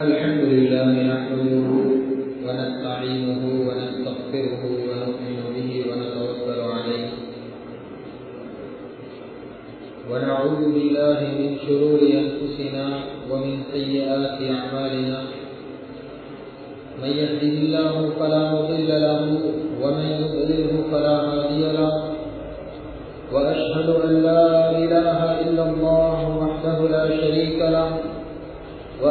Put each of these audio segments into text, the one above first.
الحمد لله نحمده ونستعينه ونستغفره ونؤمن به ونتوكل عليه. ونعوذ بالله من شرور أنفسنا ومن سيئات أعمالنا. من يهده الله فلا مضل له ومن يضلله فلا هادي له. وأشهد أن لا إله إلا الله وحده لا شريك له.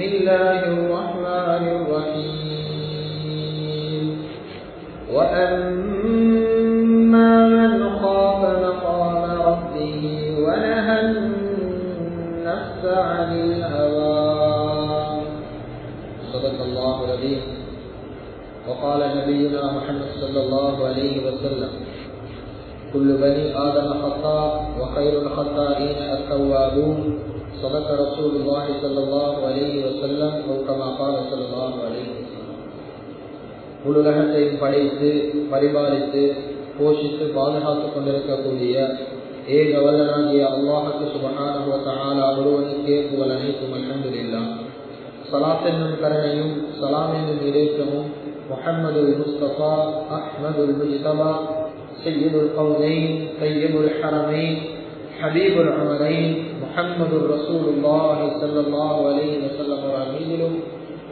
بسم الله الرحمن الرحيم. وأما من خاف مقام ربه ونهى النفس عن الهوى. صدق الله العظيم. وقال نبينا محمد صلى الله عليه وسلم كل بني آدم خطاء وخير الخطائين التوابون. صدق رسول الله صلى الله عليه وسلم او كما قال صلى الله عليه وسلم உலகத்தையும் படைத்து பரிபாலித்து போஷித்து பாதுகாத்துக் கொண்டிருக்கக்கூடிய ஏக வல்லனாகிய அல்லாஹுக்கு சுபகான ஒருவனுக்கே புகழ் அனைத்தும் அல்ஹம்துலில்லா சலாத் என்னும் கரணையும் சலாம் என்னும் இறைக்கமும் முஹம்மது முஸ்தபா அஹ்மது முஜ்தபா سيد القولين طيب الحرمين ஹபீப் அமரை முகம்மது ரசூலுல்லாஹி சல்லாஹூ அலி வசல்லம் அவர் மீதிலும்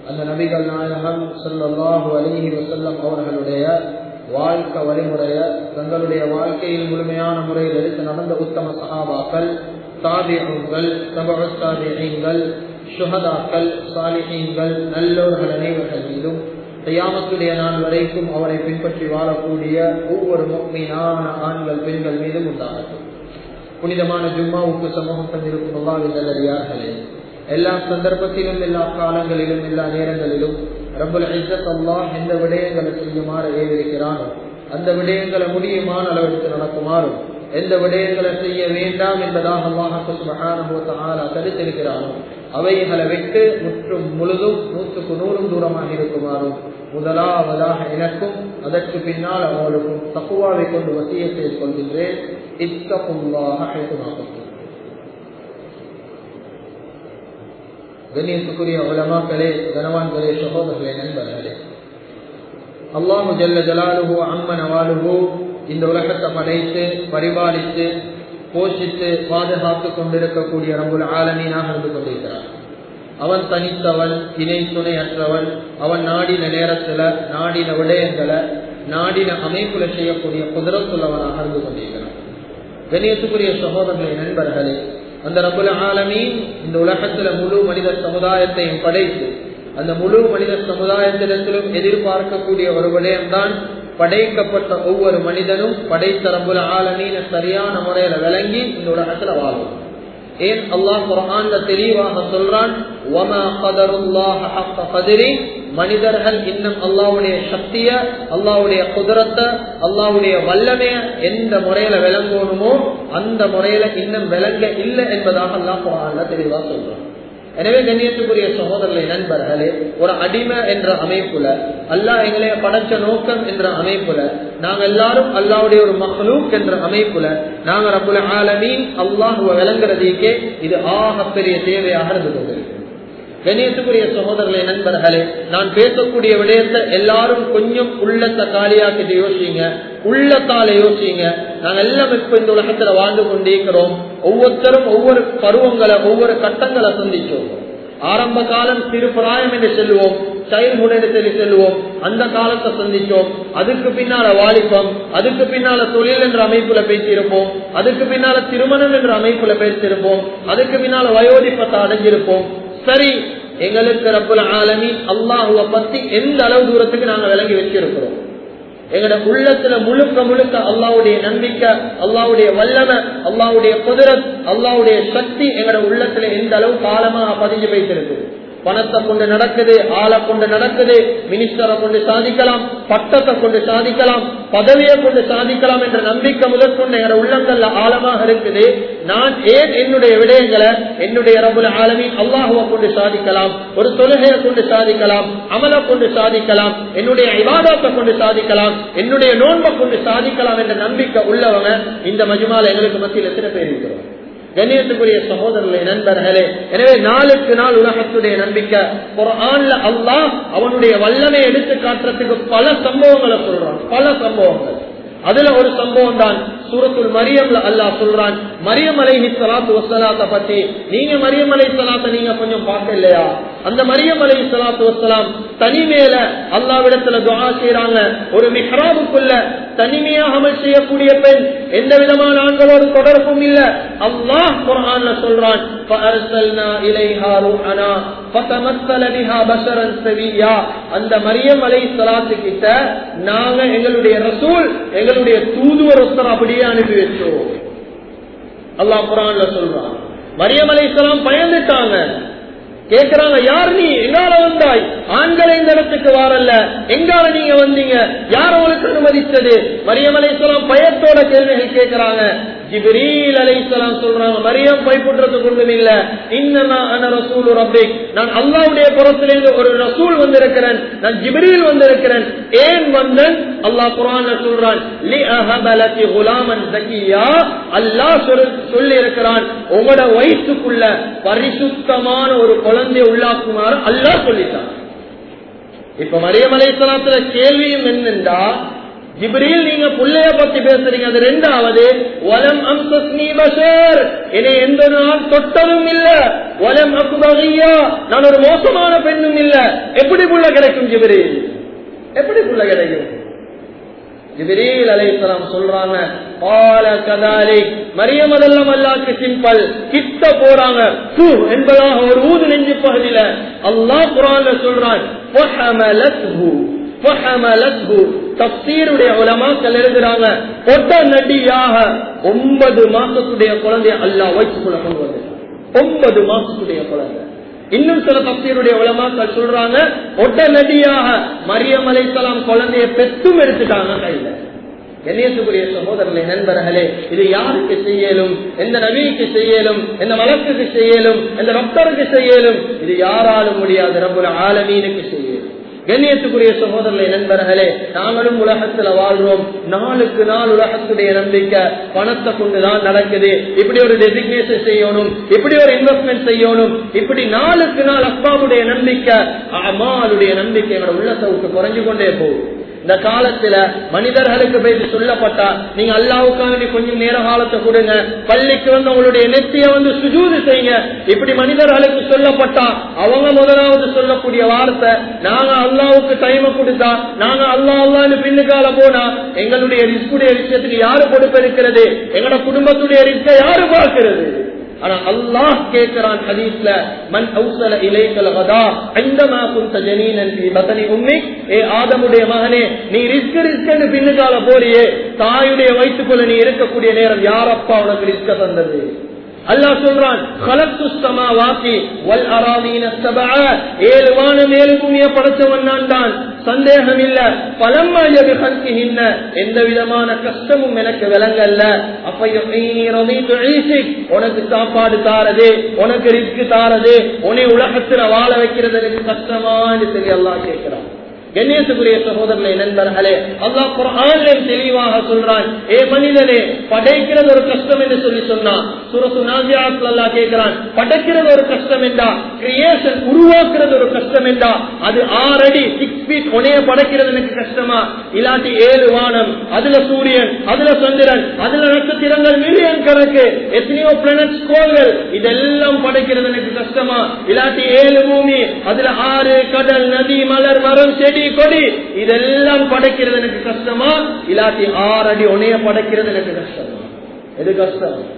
அந்த நபிகள் நாயகம் சல்லாஹூ அலிஹி வசல்லம் அவர்களுடைய வாழ்க்கை வழிமுறைய தங்களுடைய வாழ்க்கையில் முழுமையான முறையில் எடுத்து நடந்த உத்தம சகாபாக்கள் தாபியங்கள் தபாபியங்கள் சுகதாக்கள் சாலிகங்கள் நல்லோர்கள் அனைவர்கள் மீதும் தயாமத்துடைய நாள் வரைக்கும் அவரை பின்பற்றி வாழக்கூடிய ஒவ்வொரு முக்மீனான ஆண்கள் பெண்கள் மீதும் உண்டாகட்டும். புனிதமான ஜும்மாவுக்கு சமூகம் தந்திருக்கும் அல்லாவின் நல்லடியார்களே எல்லா சந்தர்ப்பத்திலும் எல்லா காலங்களிலும் எல்லா நேரங்களிலும் ரபுல் ஐசத் அல்லாஹ் எந்த விடயங்களை செய்யுமாறு ஏவிருக்கிறானோ அந்த விடயங்களை முடியுமான அளவிற்கு நடக்குமாறும் எந்த விடயங்களை செய்ய வேண்டாம் என்பதாக அல்லாஹால தடுத்திருக்கிறானோ அவைகளை விட்டு முற்றும் முழுதும் நூற்றுக்கு நூறும் தூரமாக இருக்குமாறும் முதலாவதாக எனக்கும் அதற்கு பின்னால் அவர்களுக்கும் தக்குவாவை கொண்டு வசியத்தை கொள்கின்றேன் இத்தகுல்லாக ஹைத்துமாகும் கண்ணியத்துக்குரிய உலமாக்களே கனவான்களே சகோதரர்களே நண்பர்களே. அல்லாஹு ஜல்ல ஜலாலுகோ அம்மன் அவாலுகோ இந்த உலகத்தை படைத்து பரிபாலித்து போஷித்து பாதுகாத்துக் கொண்டிருக்கக்கூடிய ரம்புல் ஆலமீனாக இருந்து கொண்டிருக்கிறார். அவன் தனித்தவன் இணை துணை அற்றவன் அவன் நாடின நேரத்துல நாடின விடயங்களை நாடின அமைப்புல செய்யக்கூடிய குதிரத்துள்ளவனாக இருந்து கொண்டிருக்கிறான். கணியத்துக்குரிய சகோதரர்களை நண்பர்களே அந்த ரபுல ஆலமீன் இந்த உலகத்துல முழு மனித சமுதாயத்தையும் படைத்து அந்த முழு மனித சமுதாயத்திடத்திலும் எதிர்பார்க்கக்கூடிய ஒரு விடயம்தான் படைக்கப்பட்ட ஒவ்வொரு மனிதனும் படைத்த ரபுல ஆலமீன சரியான முறையில விளங்கி இந்த உலகத்துல வாழும். ஏன் அல்லாஹ் குரான்ல தெளிவாக சொல்றான் மனிதர்கள் இன்னும் அல்லாவுடைய சக்திய அல்லாவுடைய குதிரத்தை அல்லாவுடைய வல்லமைய எந்த முறையில விளங்கணுமோ அந்த முறையில இன்னும் விளங்க இல்லை என்பதாக அல்லாஹ் குரான்ல தெளிவா சொல்றான். எனவே கண்ணியத்துக்குரிய சகோதரர்களை நண்பர்களே ஒரு அடிமை என்ற அமைப்புல அல்லாஹ் எங்களை படைச்ச நோக்கம் என்ற அமைப்புல நாங்க எல்லாரும் அல்லாவுடைய ஒரு மகளூக் என்ற அமைப்புல நாங்க ரபுல ஆலமீன் அல்லாஹுவ விளங்குறதுக்கே இது ஆக பெரிய தேவையாக இருந்து கணேசுக்குரிய சகோதரர்களே நண்பர்களே நான் பேசக்கூடிய விடயத்தை எல்லாரும் கொஞ்சம் உள்ளத்தை காலியாக்கிட்டு யோசிங்க. உள்ளத்தால யோசிங்க. நாங்க எல்லாம் இப்ப இந்த உலகத்துல வாழ்ந்து கொண்டிருக்கிறோம். ஒவ்வொருத்தரும் ஒவ்வொரு பருவங்களை ஒவ்வொரு கட்டங்களை சந்திச்சோம். ஆரம்ப காலம் திருப்பிராயம் என்று செல்வோம் சைல்ட்ஹுட் என்று சொல்லி செல்வோம் அந்த காலத்தை சந்திச்சோம். அதுக்கு பின்னால வாலிபம் அதுக்கு பின்னால தொழில் என்ற அமைப்புல பேசியிருப்போம். அதுக்கு பின்னால திருமணம் என்ற அமைப்புல பேசியிருப்போம். அதுக்கு பின்னால வயோதிப்பத்தை அடைஞ்சிருப்போம். சரி எங்களுக்கு ரப்புல ஆலமி அல்லாஹுவ பத்தி எந்த அளவு தூரத்துக்கு நாங்க விளங்கி வச்சிருக்கிறோம்? எங்களோட உள்ளத்துல முழுக்க முழுக்க அல்லாவுடைய நம்பிக்கை அல்லாவுடைய வல்லமை அல்லாவுடைய குதிரத் அல்லாவுடைய சக்தி எங்களோட உள்ளத்துல எந்த அளவு காலமாக பதிஞ்சு வைத்திருக்கு பணத்தை கொண்டு நடக்குது ஆளை கொண்டு நடக்குது மினிஸ்டரை கொண்டு சாதிக்கலாம் பட்டத்தை கொண்டு சாதிக்கலாம் பதவியை கொண்டு சாதிக்கலாம் என்ற நம்பிக்கை முதற்கொண்டு என உள்ளங்கள்ல ஆழமாக இருக்குது. நான் ஏன் என்னுடைய விடயங்களை என்னுடைய ரபுல ஆலமி அல்லாஹுவை கொண்டு சாதிக்கலாம் ஒரு தொழுகையை கொண்டு சாதிக்கலாம் அமலை கொண்டு சாதிக்கலாம் என்னுடைய விவாதத்தை கொண்டு சாதிக்கலாம் என்னுடைய நோன்பை கொண்டு சாதிக்கலாம் என்ற நம்பிக்கை உள்ளவங்க இந்த மஜுமால எங்களுக்கு மத்தியில் எத்தனை பேர் இருக்கிறோம் கண்ணியத்துக்குரிய சகோதரர்களை நண்பர்களே எனவே நாளுக்கு நாள் உலகத்துடைய நம்பிக்கை ஒரு ஆண்ல அல்லா அவனுடைய வல்லமை எடுத்து காட்டுறதுக்கு பல சம்பவங்களை சொல்றான். பல சம்பவங்கள். அதுல ஒரு சம்பவம் தான் சூரத்துல் மரியம்ல அல்லாஹ் சொல்றான் மரியம் அலை சலாத்து வசலாத்த பத்தி. நீங்க மரியம் சலாத்த நீங்க கொஞ்சம் பார்க்க அந்த மரியமலை சலாத்து வசலாம் தனிமையில அல்லாவிடத்துல துவா செய்யறாங்க ஒரு மிஹ்ராபுக்குள்ள தனிமையாக அமல் செய்யக்கூடிய பெண் எந்த விதமான ஆண்களோடு தொடர்பும் இல்ல. அல்லாஹ் குரான்ல சொல்றான் அந்த மரியம் அலை சலாத்து கிட்ட நாங்க எங்களுடைய ரசூல் எங்களுடைய தூதுவர் அப்படி வழியை அனுப்பி வச்சோம் அல்லா குரான்ல சொல்றான். மரியம் அலை பயந்துட்டாங்க. கேக்குறாங்க யார் நீ? என்னால வந்தாய்? ஆண்களை இந்த இடத்துக்கு வாரல்ல. எங்கால நீங்க வந்தீங்க. யார் உங்களுக்கு அனுமதித்தது? மரியம் அலைசலாம் பயத்தோட கேள்விகள் கேட்கிறாங்க. ஜிபிரீல் அலைசலாம் சொல்றாங்க மரியம் பயப்படுறதுக்கு ஒன்றும் இல்ல. இன்னமா அன ரசூல் ரப்பிக். நான் அல்லாவுடைய புறத்திலிருந்து ஒரு ரசூல் வந்திருக்கிறேன். நான் ஜிபிரியில் வந்திருக்கிறேன். ஏன் வந்தன்? அல்லாஹ் குரான் சொல்றான் லி அஹபலதி குலாமன் ஜக்கியா அல்லாஹ் சொல்லி இருக்கிறான் உங்களோட வயிற்றுக்குள்ள பரிசுத்தமான ஒரு குழந்தை உள்ளாக்குமாறு அல்லாஹ் சொல்லிட்டான். இப்ப மரியமலை கேள்வியும் என்னென்றா ஜிப்ரீல் நீங்க புள்ளைய பத்தி பேசுறீங்க. அது ரெண்டாவது வலம் அம்சஸ்னி பஷர். என்னை எந்த நாள் தொட்டதும் இல்ல. வலம் அக்குபகியா நான் ஒரு மோசமான பெண்ணும் இல்ல. எப்படி புள்ள கிடைக்கும் ஜிப்ரீல்? எப்படி புள்ள கிடைக்கும்? ஜிபிரீல் அலைசலாம் சொல்றாங்க பால கதாலி மரியம் அதெல்லாம் அல்லாக்கு சிம்பிள் கிட்ட போறாங்க. பூ என்பதாக ஒரு ஊது நெஞ்சு பகுதியில அல்லாஹ் குரான்ல சொல்றான் தப்சீருடைய உலமாக்கள் எழுதுறாங்க ஒட்ட நடியாக ஒன்பது மாசத்துடைய குழந்தைய அல்லாஹ் வயிற்றுக்குள்ள கொண்டு ஒன்பது மாசத்துடைய குழந்தை. இன்னும் சில தப்சீருடைய உலமாக்கள் சொல்றாங்க ஒட்டநடியாக மரியம் அலைசலாம் குழந்தைய பெத்தும் எடுத்துட்டாங்க கையில. கண்ணியத்துக்குரிய சகோதரர்களே நண்பர்களே இது யாருக்கு செய்யலும் எந்த நபிக்கு செய்யலும் எந்த வழக்குக்கு செய்யலும் எந்த டாக்டருக்கு செய்யலும் இது யாராலும் முடியாது. ரப்புல ஆலமீனுக்கு செய்யும் கண்ணியத்துக்குரிய சகோதரர்களை நண்பர்களே நாங்களும் உலகத்துல வாழ்றோம். நாளுக்கு நாள் உலகத்துடைய நம்பிக்கை பணத்தை கொண்டுதான் நடக்குது. இப்படி ஒரு டெசிக்னேஷன் செய்யணும் இப்படி ஒரு இன்வெஸ்ட்மெண்ட் செய்யணும் இப்படி நாளுக்கு நாள் அப்பாவுடைய நம்பிக்கை அம்மாளுடைய நம்பிக்கை எங்களோட உள்ளத்தை விட்டு குறைஞ்சு கொண்டே போகும். இந்த காலத்துல மனிதர்களுக்கு பேசி சொல்லப்பட்டா நீங்க அல்லாவுக்காக கொஞ்சம் நேர காலத்தை கொடுங்க. பள்ளிக்கு வந்து உங்களுடைய நெத்திய வந்து சுஜூது செய்யுங்க. இப்படி மனிதர்களுக்கு சொல்லப்பட்டா அவங்க முதலாவது சொல்லக்கூடிய வார்த்தை நாங்க அல்லாவுக்கு டைம் கொடுத்தா நாங்க அல்லா அல்லான்னு பின்னுக்கால போனா எங்களுடைய ரிஸ்குடைய விஷயத்துக்கு யாரு பொறுப்பெடுக்கிறது எங்களோட குடும்பத்துடைய ரிஸ்க யாரு பார்க்கிறது? ஆனா அல்லாஹ் கேட்கிறான் ஹதீஸ்ல மன் அவுசல இலைக்கல் கதா ஐந்தமா குந்த ஜனீனன் ஃபீ பதனி உம்மி. ஏ ஆதமுடைய மகனே நீ ரிஸ்க் ரிஸ்க்னு பின்னுக்கால போறியே தாயுடைய வயிற்றுக்குள்ள நீ இருக்கக்கூடிய நேரம் யாரப்பா உனக்கு ரிஸ்க தந்தது? அல்லாஹ் சொல்றான் ஏழு வானம் ஏழு பூமிய படைச்சவன் நான் தான் சந்தேகம் இல்ல பலம்மாஜபிஹன்கிஹின்ன எந்த விதமான கஷ்டமும் எனக்கு விளங்கல்ல. அப்ப உனக்கு சாப்பாடு தாரது. உனக்கு ரிஸ்க் தாரது. உன்னை உலகத்துல வாழ வைக்கிறது எனக்கு கஷ்டமான்னு சொல்லி எல்லாம் கேட்கிறான். கண்ணியத்துக்குரிய சகோதரனை நண்பர்களே அல்லா குரான் தெளிவாக சொல்றான் ஏ மனிதனே படைக்கிறது ஒரு கஷ்டம் என்று சொல்லி சொன்னான் சுரசு நாசியா கேட்கிறான் படைக்கிறது ஒரு கஷ்டம் என்றா கிரியேஷன் உருவாக்குறது ஒரு கஷ்டம் என்றா அது ஆறு அடி சிக்ஸ் ஃபீட் உனைய படைக்கிறது எனக்கு கஷ்டமா? இல்லாட்டி ஏழு வானம் அதுல சூரியன் அதுல சந்திரன் அதுல நட்சத்திரங்கள் மில்லியன் கணக்கு எத்தனையோ பிளானட் கோள்கள் இதெல்லாம் படைக்கிறது எனக்கு கஷ்டமா? இல்லாட்டி ஏழு பூமி அதுல ஆறு கடல் நதி மலர் மரம் செடி செடி கொடி. இதெல்லாம் படைக்கிறது எனக்கு கஷ்டமா? இல்லாட்டி ஆறு அடி உனைய படைக்கிறது எனக்கு கஷ்டமா? எது கஷ்டம்?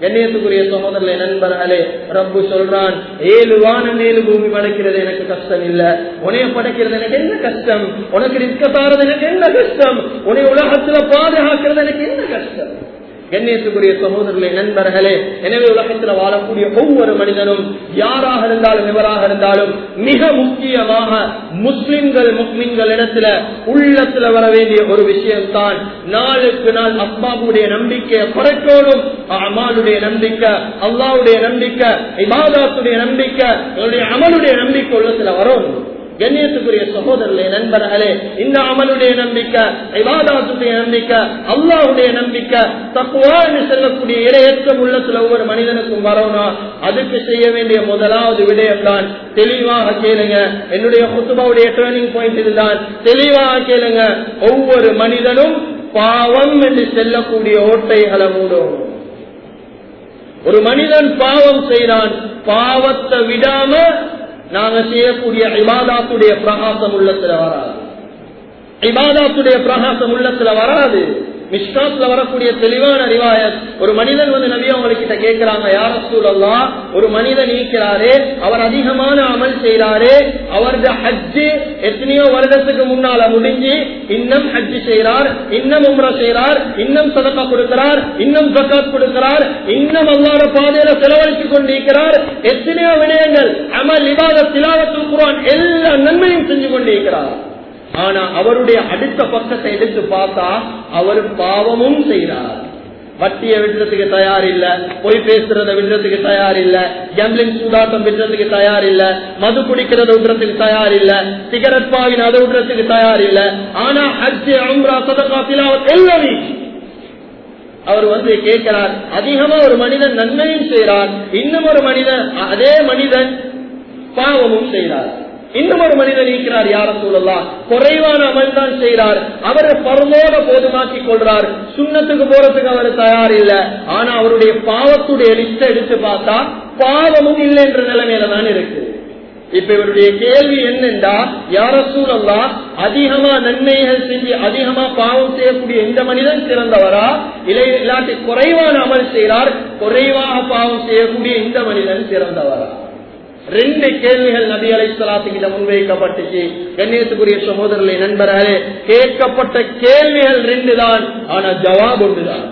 கண்ணியத்துக்குரிய சகோதரர்களே நண்பர்களே ரப்பு சொல்றான் ஏழு வானம் ஏழு பூமி படைக்கிறது எனக்கு கஷ்டம் இல்ல. உனைய படைக்கிறது எனக்கு என்ன கஷ்டம்? உனக்கு ரிஸ்க தாரது எனக்கு என்ன கஷ்டம்? உனைய உலகத்துல பாதுகாக்கிறது எனக்கு என்ன கஷ்டம்? கண்ணியத்துக்குரிய சகோதரர்களே நண்பர்களே எனவே உலகத்தில் வாழக்கூடிய ஒவ்வொரு மனிதனும் யாராக இருந்தாலும் எவராக இருந்தாலும் மிக முக்கியமாக முஸ்லிம்கள் முஸ்லிம்கள் இடத்துல உள்ளத்துல வர வேண்டிய ஒரு விஷயம்தான் நாளுக்கு நாள் அப்பாவுடைய நம்பிக்கையை குறைக்கோடும் அம்மாளுடைய நம்பிக்கை அல்லாவுடைய நம்பிக்கை இபாதாத்துடைய நம்பிக்கை என்னுடைய அமலுடைய நம்பிக்கை உள்ளத்துல வரணும் கண்ணியத்துக்குரிய சகோதரர்களே நண்பர்களே இந்த அமலுடைய நம்பிக்கை ஐவாதாத்துடைய நம்பிக்கை அல்லாவுடைய நம்பிக்கை தப்புவான்னு செல்லக்கூடிய இரையற்றம் உள்ளத்துல ஒவ்வொரு மனிதனுக்கும் வரணும் அதுக்கு செய்ய வேண்டிய முதலாவது விடயம் தான் தெளிவாக கேளுங்க. என்னுடைய குத்துபாவுடைய டேர்னிங் பாயிண்ட் இதுதான். தெளிவாக கேளுங்க. ஒவ்வொரு மனிதனும் பாவம் என்று செல்லக்கூடிய ஓட்டைகளை மூடும். ஒரு மனிதன் பாவம் செய்கிறான் பாவத்தை விடாம நாங்க செய்யக்கூடிய இபாதாத்துடைய பிரகாசம் உள்ளத்துல வராது. இபாதாத்துடைய பிரகாசம் உள்ளத்துல வராது. மிஷ்காத்ல வரக்கூடிய தெளிவான ரிவாயத். ஒரு மனிதன் வந்து நபி அவங்ககிட்ட கேட்கிறாங்க யார சூழல்லா ஒரு மனிதன் நீக்கிறாரே அவர் அதிகமான அமல் செய்யறாரே அவரது ஹஜ்ஜு எத்தனையோ வருடத்துக்கு முன்னால முடிஞ்சு இன்னும் ஹஜ்ஜு செய்யறார் இன்னும் உம்ரா செய்யறார் இன்னும் சதக்கா கொடுக்கிறார் இன்னும் சக்காத் கொடுக்கிறார் இன்னும் அல்லாத பாதையில செலவழித்துக் கொண்டிருக்கிறார் எத்தனையோ விடயங்கள் அமல் இவாத திலாவத்து குரான் எல்லா நன்மையும் செஞ்சு கொண்டிருக்கிறார். ஆனா அவருடைய அடுத்த பக்கத்தை எடுத்து பார்த்தா அவர் பாவமும் செய்கிறார் வட்டியை விடுறதுக்கு தயார் இல்ல பொய் பேசுறத விடுறதுக்கு தயார் இல்ல கேம்லிங் சூதாட்டம் விடுறதுக்கு தயார் இல்ல மது குடிக்கிறத விடுறதுக்கு தயார் இல்ல சிகரெட் பாவின் அதை விடுறதுக்கு தயார் இல்ல ஆனா ஹஜ்ஜு அம்ரா சதகா அவர் எல்லாமே அவர் வந்து கேட்கிறார் அதிகமா ஒரு மனிதன் நன்மையும் செய்கிறார் இன்னும் ஒரு மனிதன் அதே மனிதன் பாவமும் செய்கிறார். இன்னும் ஒரு மனிதன் இருக்கிறார் யார சூழலாம் குறைவான அமல் தான் செய்கிறார். அவர் பரமோட போதுமாக்கி கொள்றார். சுண்ணத்துக்கு போறதுக்கு அவர் தயார் இல்ல. ஆனா அவருடைய பாவத்துடைய லிஸ்ட் எடுத்து பார்த்தா பாவமும் இல்லை என்ற நிலைமையில தான் இருக்கு. இப்ப இவருடைய கேள்வி என்னென்றா யார சூழல்லா அதிகமா நன்மைகள் செஞ்சு அதிகமா பாவம் செய்யக்கூடிய இந்த மனிதன் சிறந்தவரா? இல்லை இல்லாட்டி குறைவான அமல் செய்கிறார் குறைவாக பாவம் செய்யக்கூடிய இந்த மனிதன் சிறந்தவரா? ரெண்டு கேள்விகள் நபி அலை சலாத்துக்கிட்ட முன்வைக்கப்பட்டுச்சு. கண்ணியத்துக்குரிய சகோதரர்களை நண்பர்களே கேட்கப்பட்ட கேள்விகள் ரெண்டு தான் ஆனா ஜவாப் ஒன்றுதான்.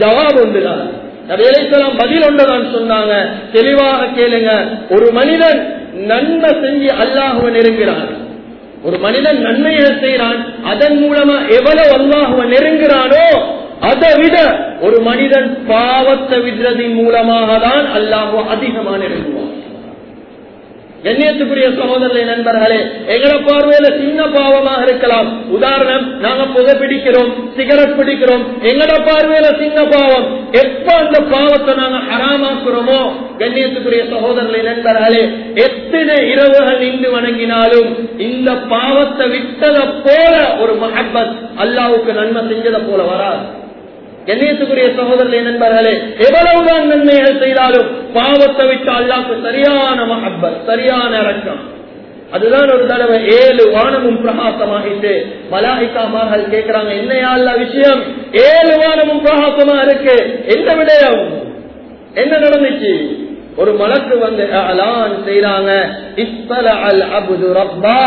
ஜவாப் ஒன்றுதான். நபி அலைசலாம் பதில் ஒன்றுதான் சொன்னாங்க. தெளிவாக கேளுங்க. ஒரு மனிதன் நன்மை செஞ்சு அல்லாஹுவ நெருங்கிறான் ஒரு மனிதன் நன்மையை செய்யறான் அதன் மூலமா எவ்வளவு அல்லாஹுவ நெருங்கிறானோ அதை விட ஒரு மனிதன் பாவத்தை விடுறதின் மூலமாக தான் அல்லாஹுவ அதிகமா நெருங்குவான். கண்ணியத்துக்குரிய சகோதரர்களை நண்பர்களே எங்கட பார்வையில சின்ன பாவமாக இருக்கலாம். உதாரணம் நாங்க புகை பிடிக்கிறோம் சிகரெட் பிடிக்கிறோம் எங்கட பார்வையில சின்ன பாவம். எப்ப அந்த பாவத்தை நாங்க அறாமாக்குறோமோ கண்ணியத்துக்குரிய சகோதரர்களை நண்பர்களே எத்தனை இரவுகள் நின்று வணங்கினாலும் இந்த பாவத்தை விட்டதை போல ஒரு மஹபத் அல்லாவுக்கு நன்மை செஞ்சதை போல வராது. கண்ணியத்துக்குரிய சகோதரர்களே நண்பர்களே எவ்வளவுதான் நன்மைகள் செய்தாலும் பாவத்தை விட்டு அல்லாக்கு சரியான மஹப்பத் சரியான இறக்கம் அதுதான் ஒரு தடவை ஏழு வானமும் பிரகாசமாகிட்டு மலாய்க்காமார்கள் கேட்கிறாங்க என்னையா அல்ல விஷயம் ஏழு வானமும் பிரகாசமா இருக்கு என்ன விடயம் என்ன நடந்துச்சு ஒரு மலக்கு வந்து அலான் செய்யறாங்க இஸ்தல அல் அபுது ரப்பா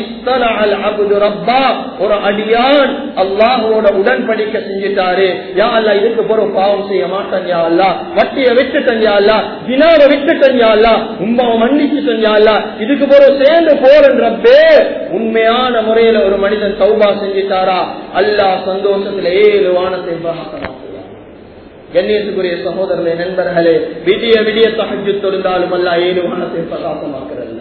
இஸ்தல அல் அபுது ரப்பா. ஒரு அடியான் அல்லாஹுவோட உடன்படிக்கை செஞ்சுட்டாரு. யா அல்ல இதுக்கு போற பாவம் செய்ய மாட்டேன் யா அல்லா வட்டிய விட்டு தஞ்சா அல்லா தினாவை விட்டு தஞ்சா அல்லா உண்மாவை மன்னிச்சு தஞ்சா அல்லா இதுக்கு போற சேர்ந்து போறன்றப்பே உண்மையான முறையில ஒரு மனிதன் சௌபா செஞ்சுட்டாரா? அல்லாஹ் சந்தோஷத்துல ஏழு வானத்தை பார்க்கலாம் கண்ணியத்துக்குரிய சகோதரர்களே நண்பர்களே விடிய விடிய தகஜு தொழுந்தாலும் அல்ல ஏழுவானத்தை பிரகாசமாக்குறல்ல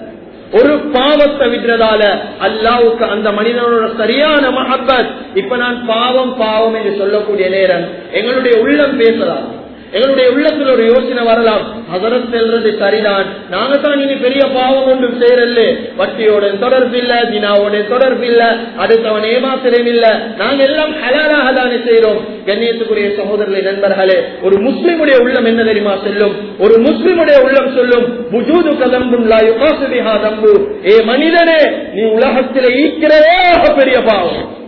ஒரு பாவத்தை விடுறதால அல்லாவுக்கு அந்த மனிதனோட சரியான மஹப்பத். இப்ப நான் பாவம் பாவம் என்று சொல்லக்கூடிய நேரம் எங்களுடைய உள்ளம் பேசலாம் எங்களுடைய உள்ளத்தில் ஒரு யோசனை வரலாம். அதரம் செல்றது சரிதான். நாங்க தான் இனி பெரிய பாவம் ஒன்றும் செய்யறல்ல வட்டியோட தொடர்பு இல்ல தினாவோட தொடர்பு இல்ல அடுத்தவன் ஏமாத்திரம் இல்ல. நாங்க எல்லாம் ஹலாலாக தானே செய்யறோம் கண்ணியத்துக்குரிய சகோதரர்களை நண்பர்களே ஒரு முஸ்லிமுடைய உள்ளம் என்ன தெரியுமா செல்லும்? ஒரு முஸ்லிமுடைய உள்ளம் சொல்லும் புஜூது கதம்பும் லாயுகாசுபிஹா தம்பு. ஏ மனிதனே நீ உலகத்திலே ஈக்கிறதே பெரிய பாவம்.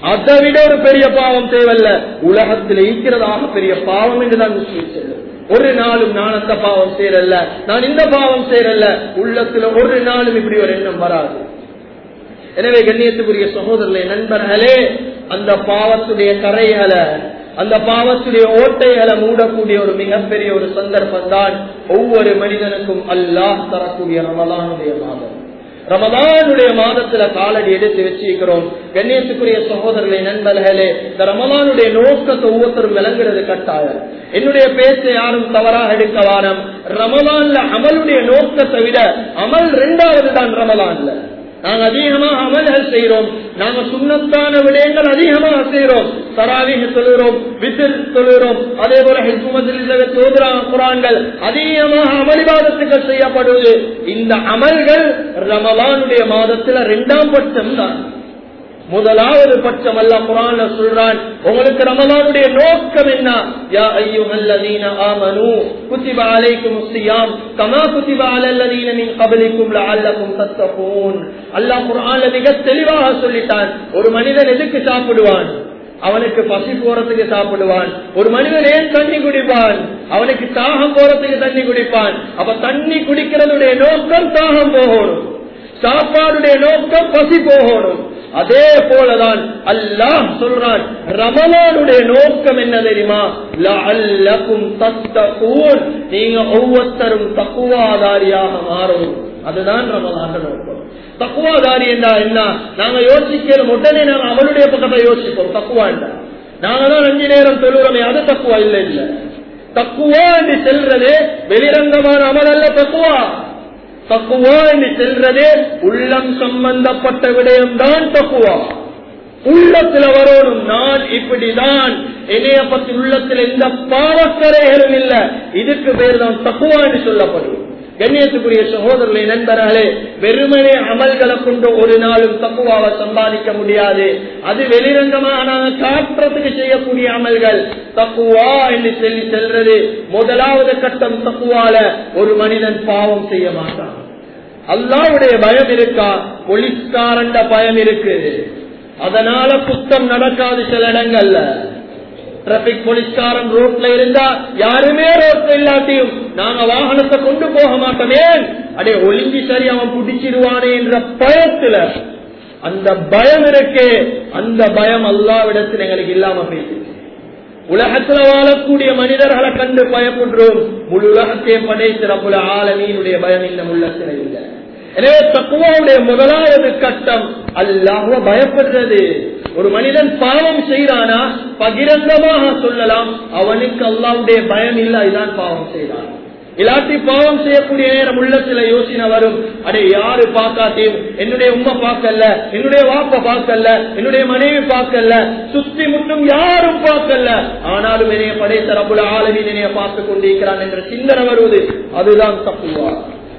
அதை விட ஒரு பெரிய பாவம் தேவல்ல உலகத்தில் இருக்கிறதாக பெரிய பாவம் என்றுதான் முஸ்லீம் செல்லும் ஒரு நாளும் நான் அந்த பாவம் செய்யறல்ல. நான் இந்த பாவம் செய்யறல்ல. உள்ளத்துல ஒரு நாளும் இப்படி ஒரு எண்ணம் வராது. எனவே கண்ணியத்துக்குரிய சகோதரர்களே நண்பர்களே அந்த பாவத்துடைய கரைகளை அந்த பாவத்துடைய ஓட்டைகளை மூடக்கூடிய ஒரு மிகப்பெரிய ஒரு சந்தர்ப்பம் தான் ஒவ்வொரு மனிதனுக்கும் அல்லாஹ் தரக்கூடிய ரமலானுடைய மாதம். ரமலானுடைய மாதத்துல காலடி எடுத்து வச்சிருக்கிறோம். கண்ணியத்துக்குரிய சகோதரர்களை நண்பர்களே இந்த ரமலானுடைய நோக்கத்தை ஒவ்வொருத்தரும் விளங்குறது கட்டாயம். என்னுடைய பேச்சை யாரும் தவறாக எடுக்க வாரம். ரமலான்ல அமலுடைய நோக்கத்தை விட அமல் ரெண்டாவது தான் ரமலான்ல. நாங்க அதிகமாக அமல்கள் செய்யறோம் நாம சுண்ணத்தான விடயங்கள் அதிகமாக செய்யறோம் தராவிக சொல்லுகிறோம் விசில் சொல்லுகிறோம். அதே போல ஹிஸ்மதில் குரான்கள் அதிகமாக அமளிவாதத்துக்கள் செய்யப்படுவது. இந்த அமல்கள் ரமலானுடைய மாதத்துல இரண்டாம் பட்சம் தான் முதலாவது பட்சம் அல்ல குரான் சொல்றான் உங்களுக்கு ரமலானுடைய நோக்கம் என்ன? யா ஐயுஹல்லதீன ஆமனு குத்திப அலைக்கும் ஸியாம் கமா குத்திப அலல்லதீன மின் கப்லிக்கும் லஅல்லகும் தத்தகூன் அல்லாஹ் குர்ஆன்ல மிக தெளிவாக சொல்லிட்டான் ஒரு மனிதன் எதுக்கு சாப்பிடுவான்? அவனுக்கு பசி போறதுக்கு சாப்பிடுவான். ஒரு மனிதன் ஏன் தண்ணி குடிப்பான்? அவனுக்கு தாகம் போறதுக்கு தண்ணி குடிப்பான். அப்ப தண்ணி குடிக்கிறதுடைய நோக்கம் தாகம் போகணும். சாப்பாடுடைய நோக்கம் பசி போகணும். அதே போலதான் அல்லாஹ் சொல்றான் ரமலானுடைய நோக்கம் என்ன தெரியுமா? நீங்க ஒவ்வொருத்தரும் தக்குவாதாரியாக மாறவும் அதுதான் ரமலான நோக்கம். தக்குவாதாரி என்றா என்ன? நாங்க யோசிக்கிறோம் உடனே நாங்க அவனுடைய பக்கத்தை யோசிப்போம். தக்குவா என்றா நாங்க தான் அஞ்சு நேரம் சொல்லுறோமே அது தக்குவா இல்ல இல்ல. தக்குவா என்று செல்றது வெளிரங்கமான அமல் அல்ல தக்குவா. தக்குவா என்று செல்றதே உள்ளம் சம்பந்தப்பட்ட விடயம்தான் தக்குவா. உள்ளத்துல வரணும் நான் இப்படிதான். என்னைய பத்தி உள்ளத்துல எந்த பாவக்கரைகளும் இல்ல. இதுக்கு பேர் தான் தக்குவா என்று சொல்லப்படுவோம் கண்ணியத்துக்குரிய சகோதரர்களை நண்பர்களே வெறுமனே அமல்களை கொண்டு ஒரு நாளும் தப்புவாவை சம்பாதிக்க முடியாது. அது வெளிரங்கமாக நாங்க செய்யக்கூடிய அமல்கள். தப்புவா என்று சொல்லி செல்றது முதலாவது கட்டம் தப்புவால ஒரு மனிதன் பாவம் செய்ய மாட்டான். அல்லாவுடைய பயம் இருக்கா? போலீஸ்காரண்ட பயம் இருக்கு அதனால குத்தம் நடக்காது சில இடங்கள்ல. டிராபிக் போலீஸ்காரன் ரோட்ல இருந்தா யாருமே ரோட்ல இல்லாட்டியும் நாங்க வாகனத்தை கொண்டு போக மாட்டோமே. அடே ஒளிஞ்சி சரி அவன் பிடிச்சிருவானே என்ற பயத்துல அந்த பயம் இருக்கே அந்த பயம் அல்லாவிடத்தில் எங்களுக்கு இல்லாம போயிடுச்சு உலகத்துல வாழக்கூடிய மனிதர்களை கண்டு பயப்படுறோம். முழு உலகத்தையும் படைத்த ரப்புல ஆலமீனுடைய பயம் இந்த உள்ளத்துல இல்லை. எனவே தக்குவாவுடைய முதலாவது கட்டம் அல்லாஹுவ பயப்படுறது. ஒரு மனிதன் பாவம் செய்யறானா பகிரங்கமாக சொல்லலாம். அவனுக்கு அல்லாவுடைய பயம் இல்லை பாவம் செய்யறான் இல்லாட்டி பாவம் செய்யக்கூடிய நேரம் உள்ள சில யோசனை வரும். அடே யாரு பார்க்காத்தையும் என்னுடைய உண்மை பார்க்கல என்னுடைய வாப்ப பார்க்கல என்னுடைய மனைவி பார்க்கல சுத்தி முட்டும் யாரும் பார்க்கல. ஆனாலும் என்னைய படைத்த ரப்புல ஆளுநர் என்னைய பார்த்து கொண்டிருக்கிறான் என்ற சிந்தனை வருவது அதுதான் தப்புவார்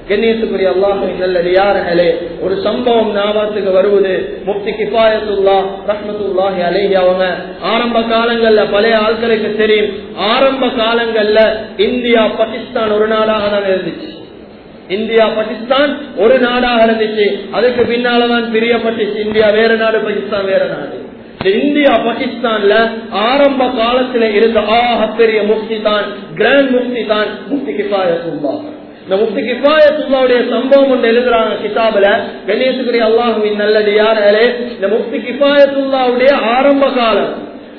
கண்ணியத்துக்குரிய அல்லாஹின் நல்லடியார்களே ஒரு சம்பவம் ஞாபகத்துக்கு வருவது முப்தி கிஃபாயத்துல்லா ரஹ்மத்துல்லாஹி அலேஹி அவங்க. ஆரம்ப காலங்கள்ல பழைய ஆட்களுக்கு தெரியும். ஆரம்ப காலங்கள்ல இந்தியா பாகிஸ்தான் ஒரு நாடாக தான் இருந்துச்சு. இந்தியா பாகிஸ்தான் ஒரு நாடாக இருந்துச்சு. அதுக்கு பின்னாலதான் பிரியப்பட்டுச்சு. இந்தியா வேற நாடு பாகிஸ்தான் வேற நாடு. இந்தியா பாகிஸ்தான்ல ஆரம்ப காலத்துல இருந்த ஆக பெரிய முக்தி தான் கிராண்ட் முக்தி தான் முக்தி கிஃபாயத்துல்லா. இந்த முஃப்தி கிஃபாயத்துல்லாவுடைய சம்பவம் ஒன்று எழுதுறாங்க கிதாபுல கணேசுக்குரிய அல்லாஹுவின் நல்லது யாரே இந்த முஃப்தி கிஃபாயத்துல்லாவுடைய ஆரம்ப காலம்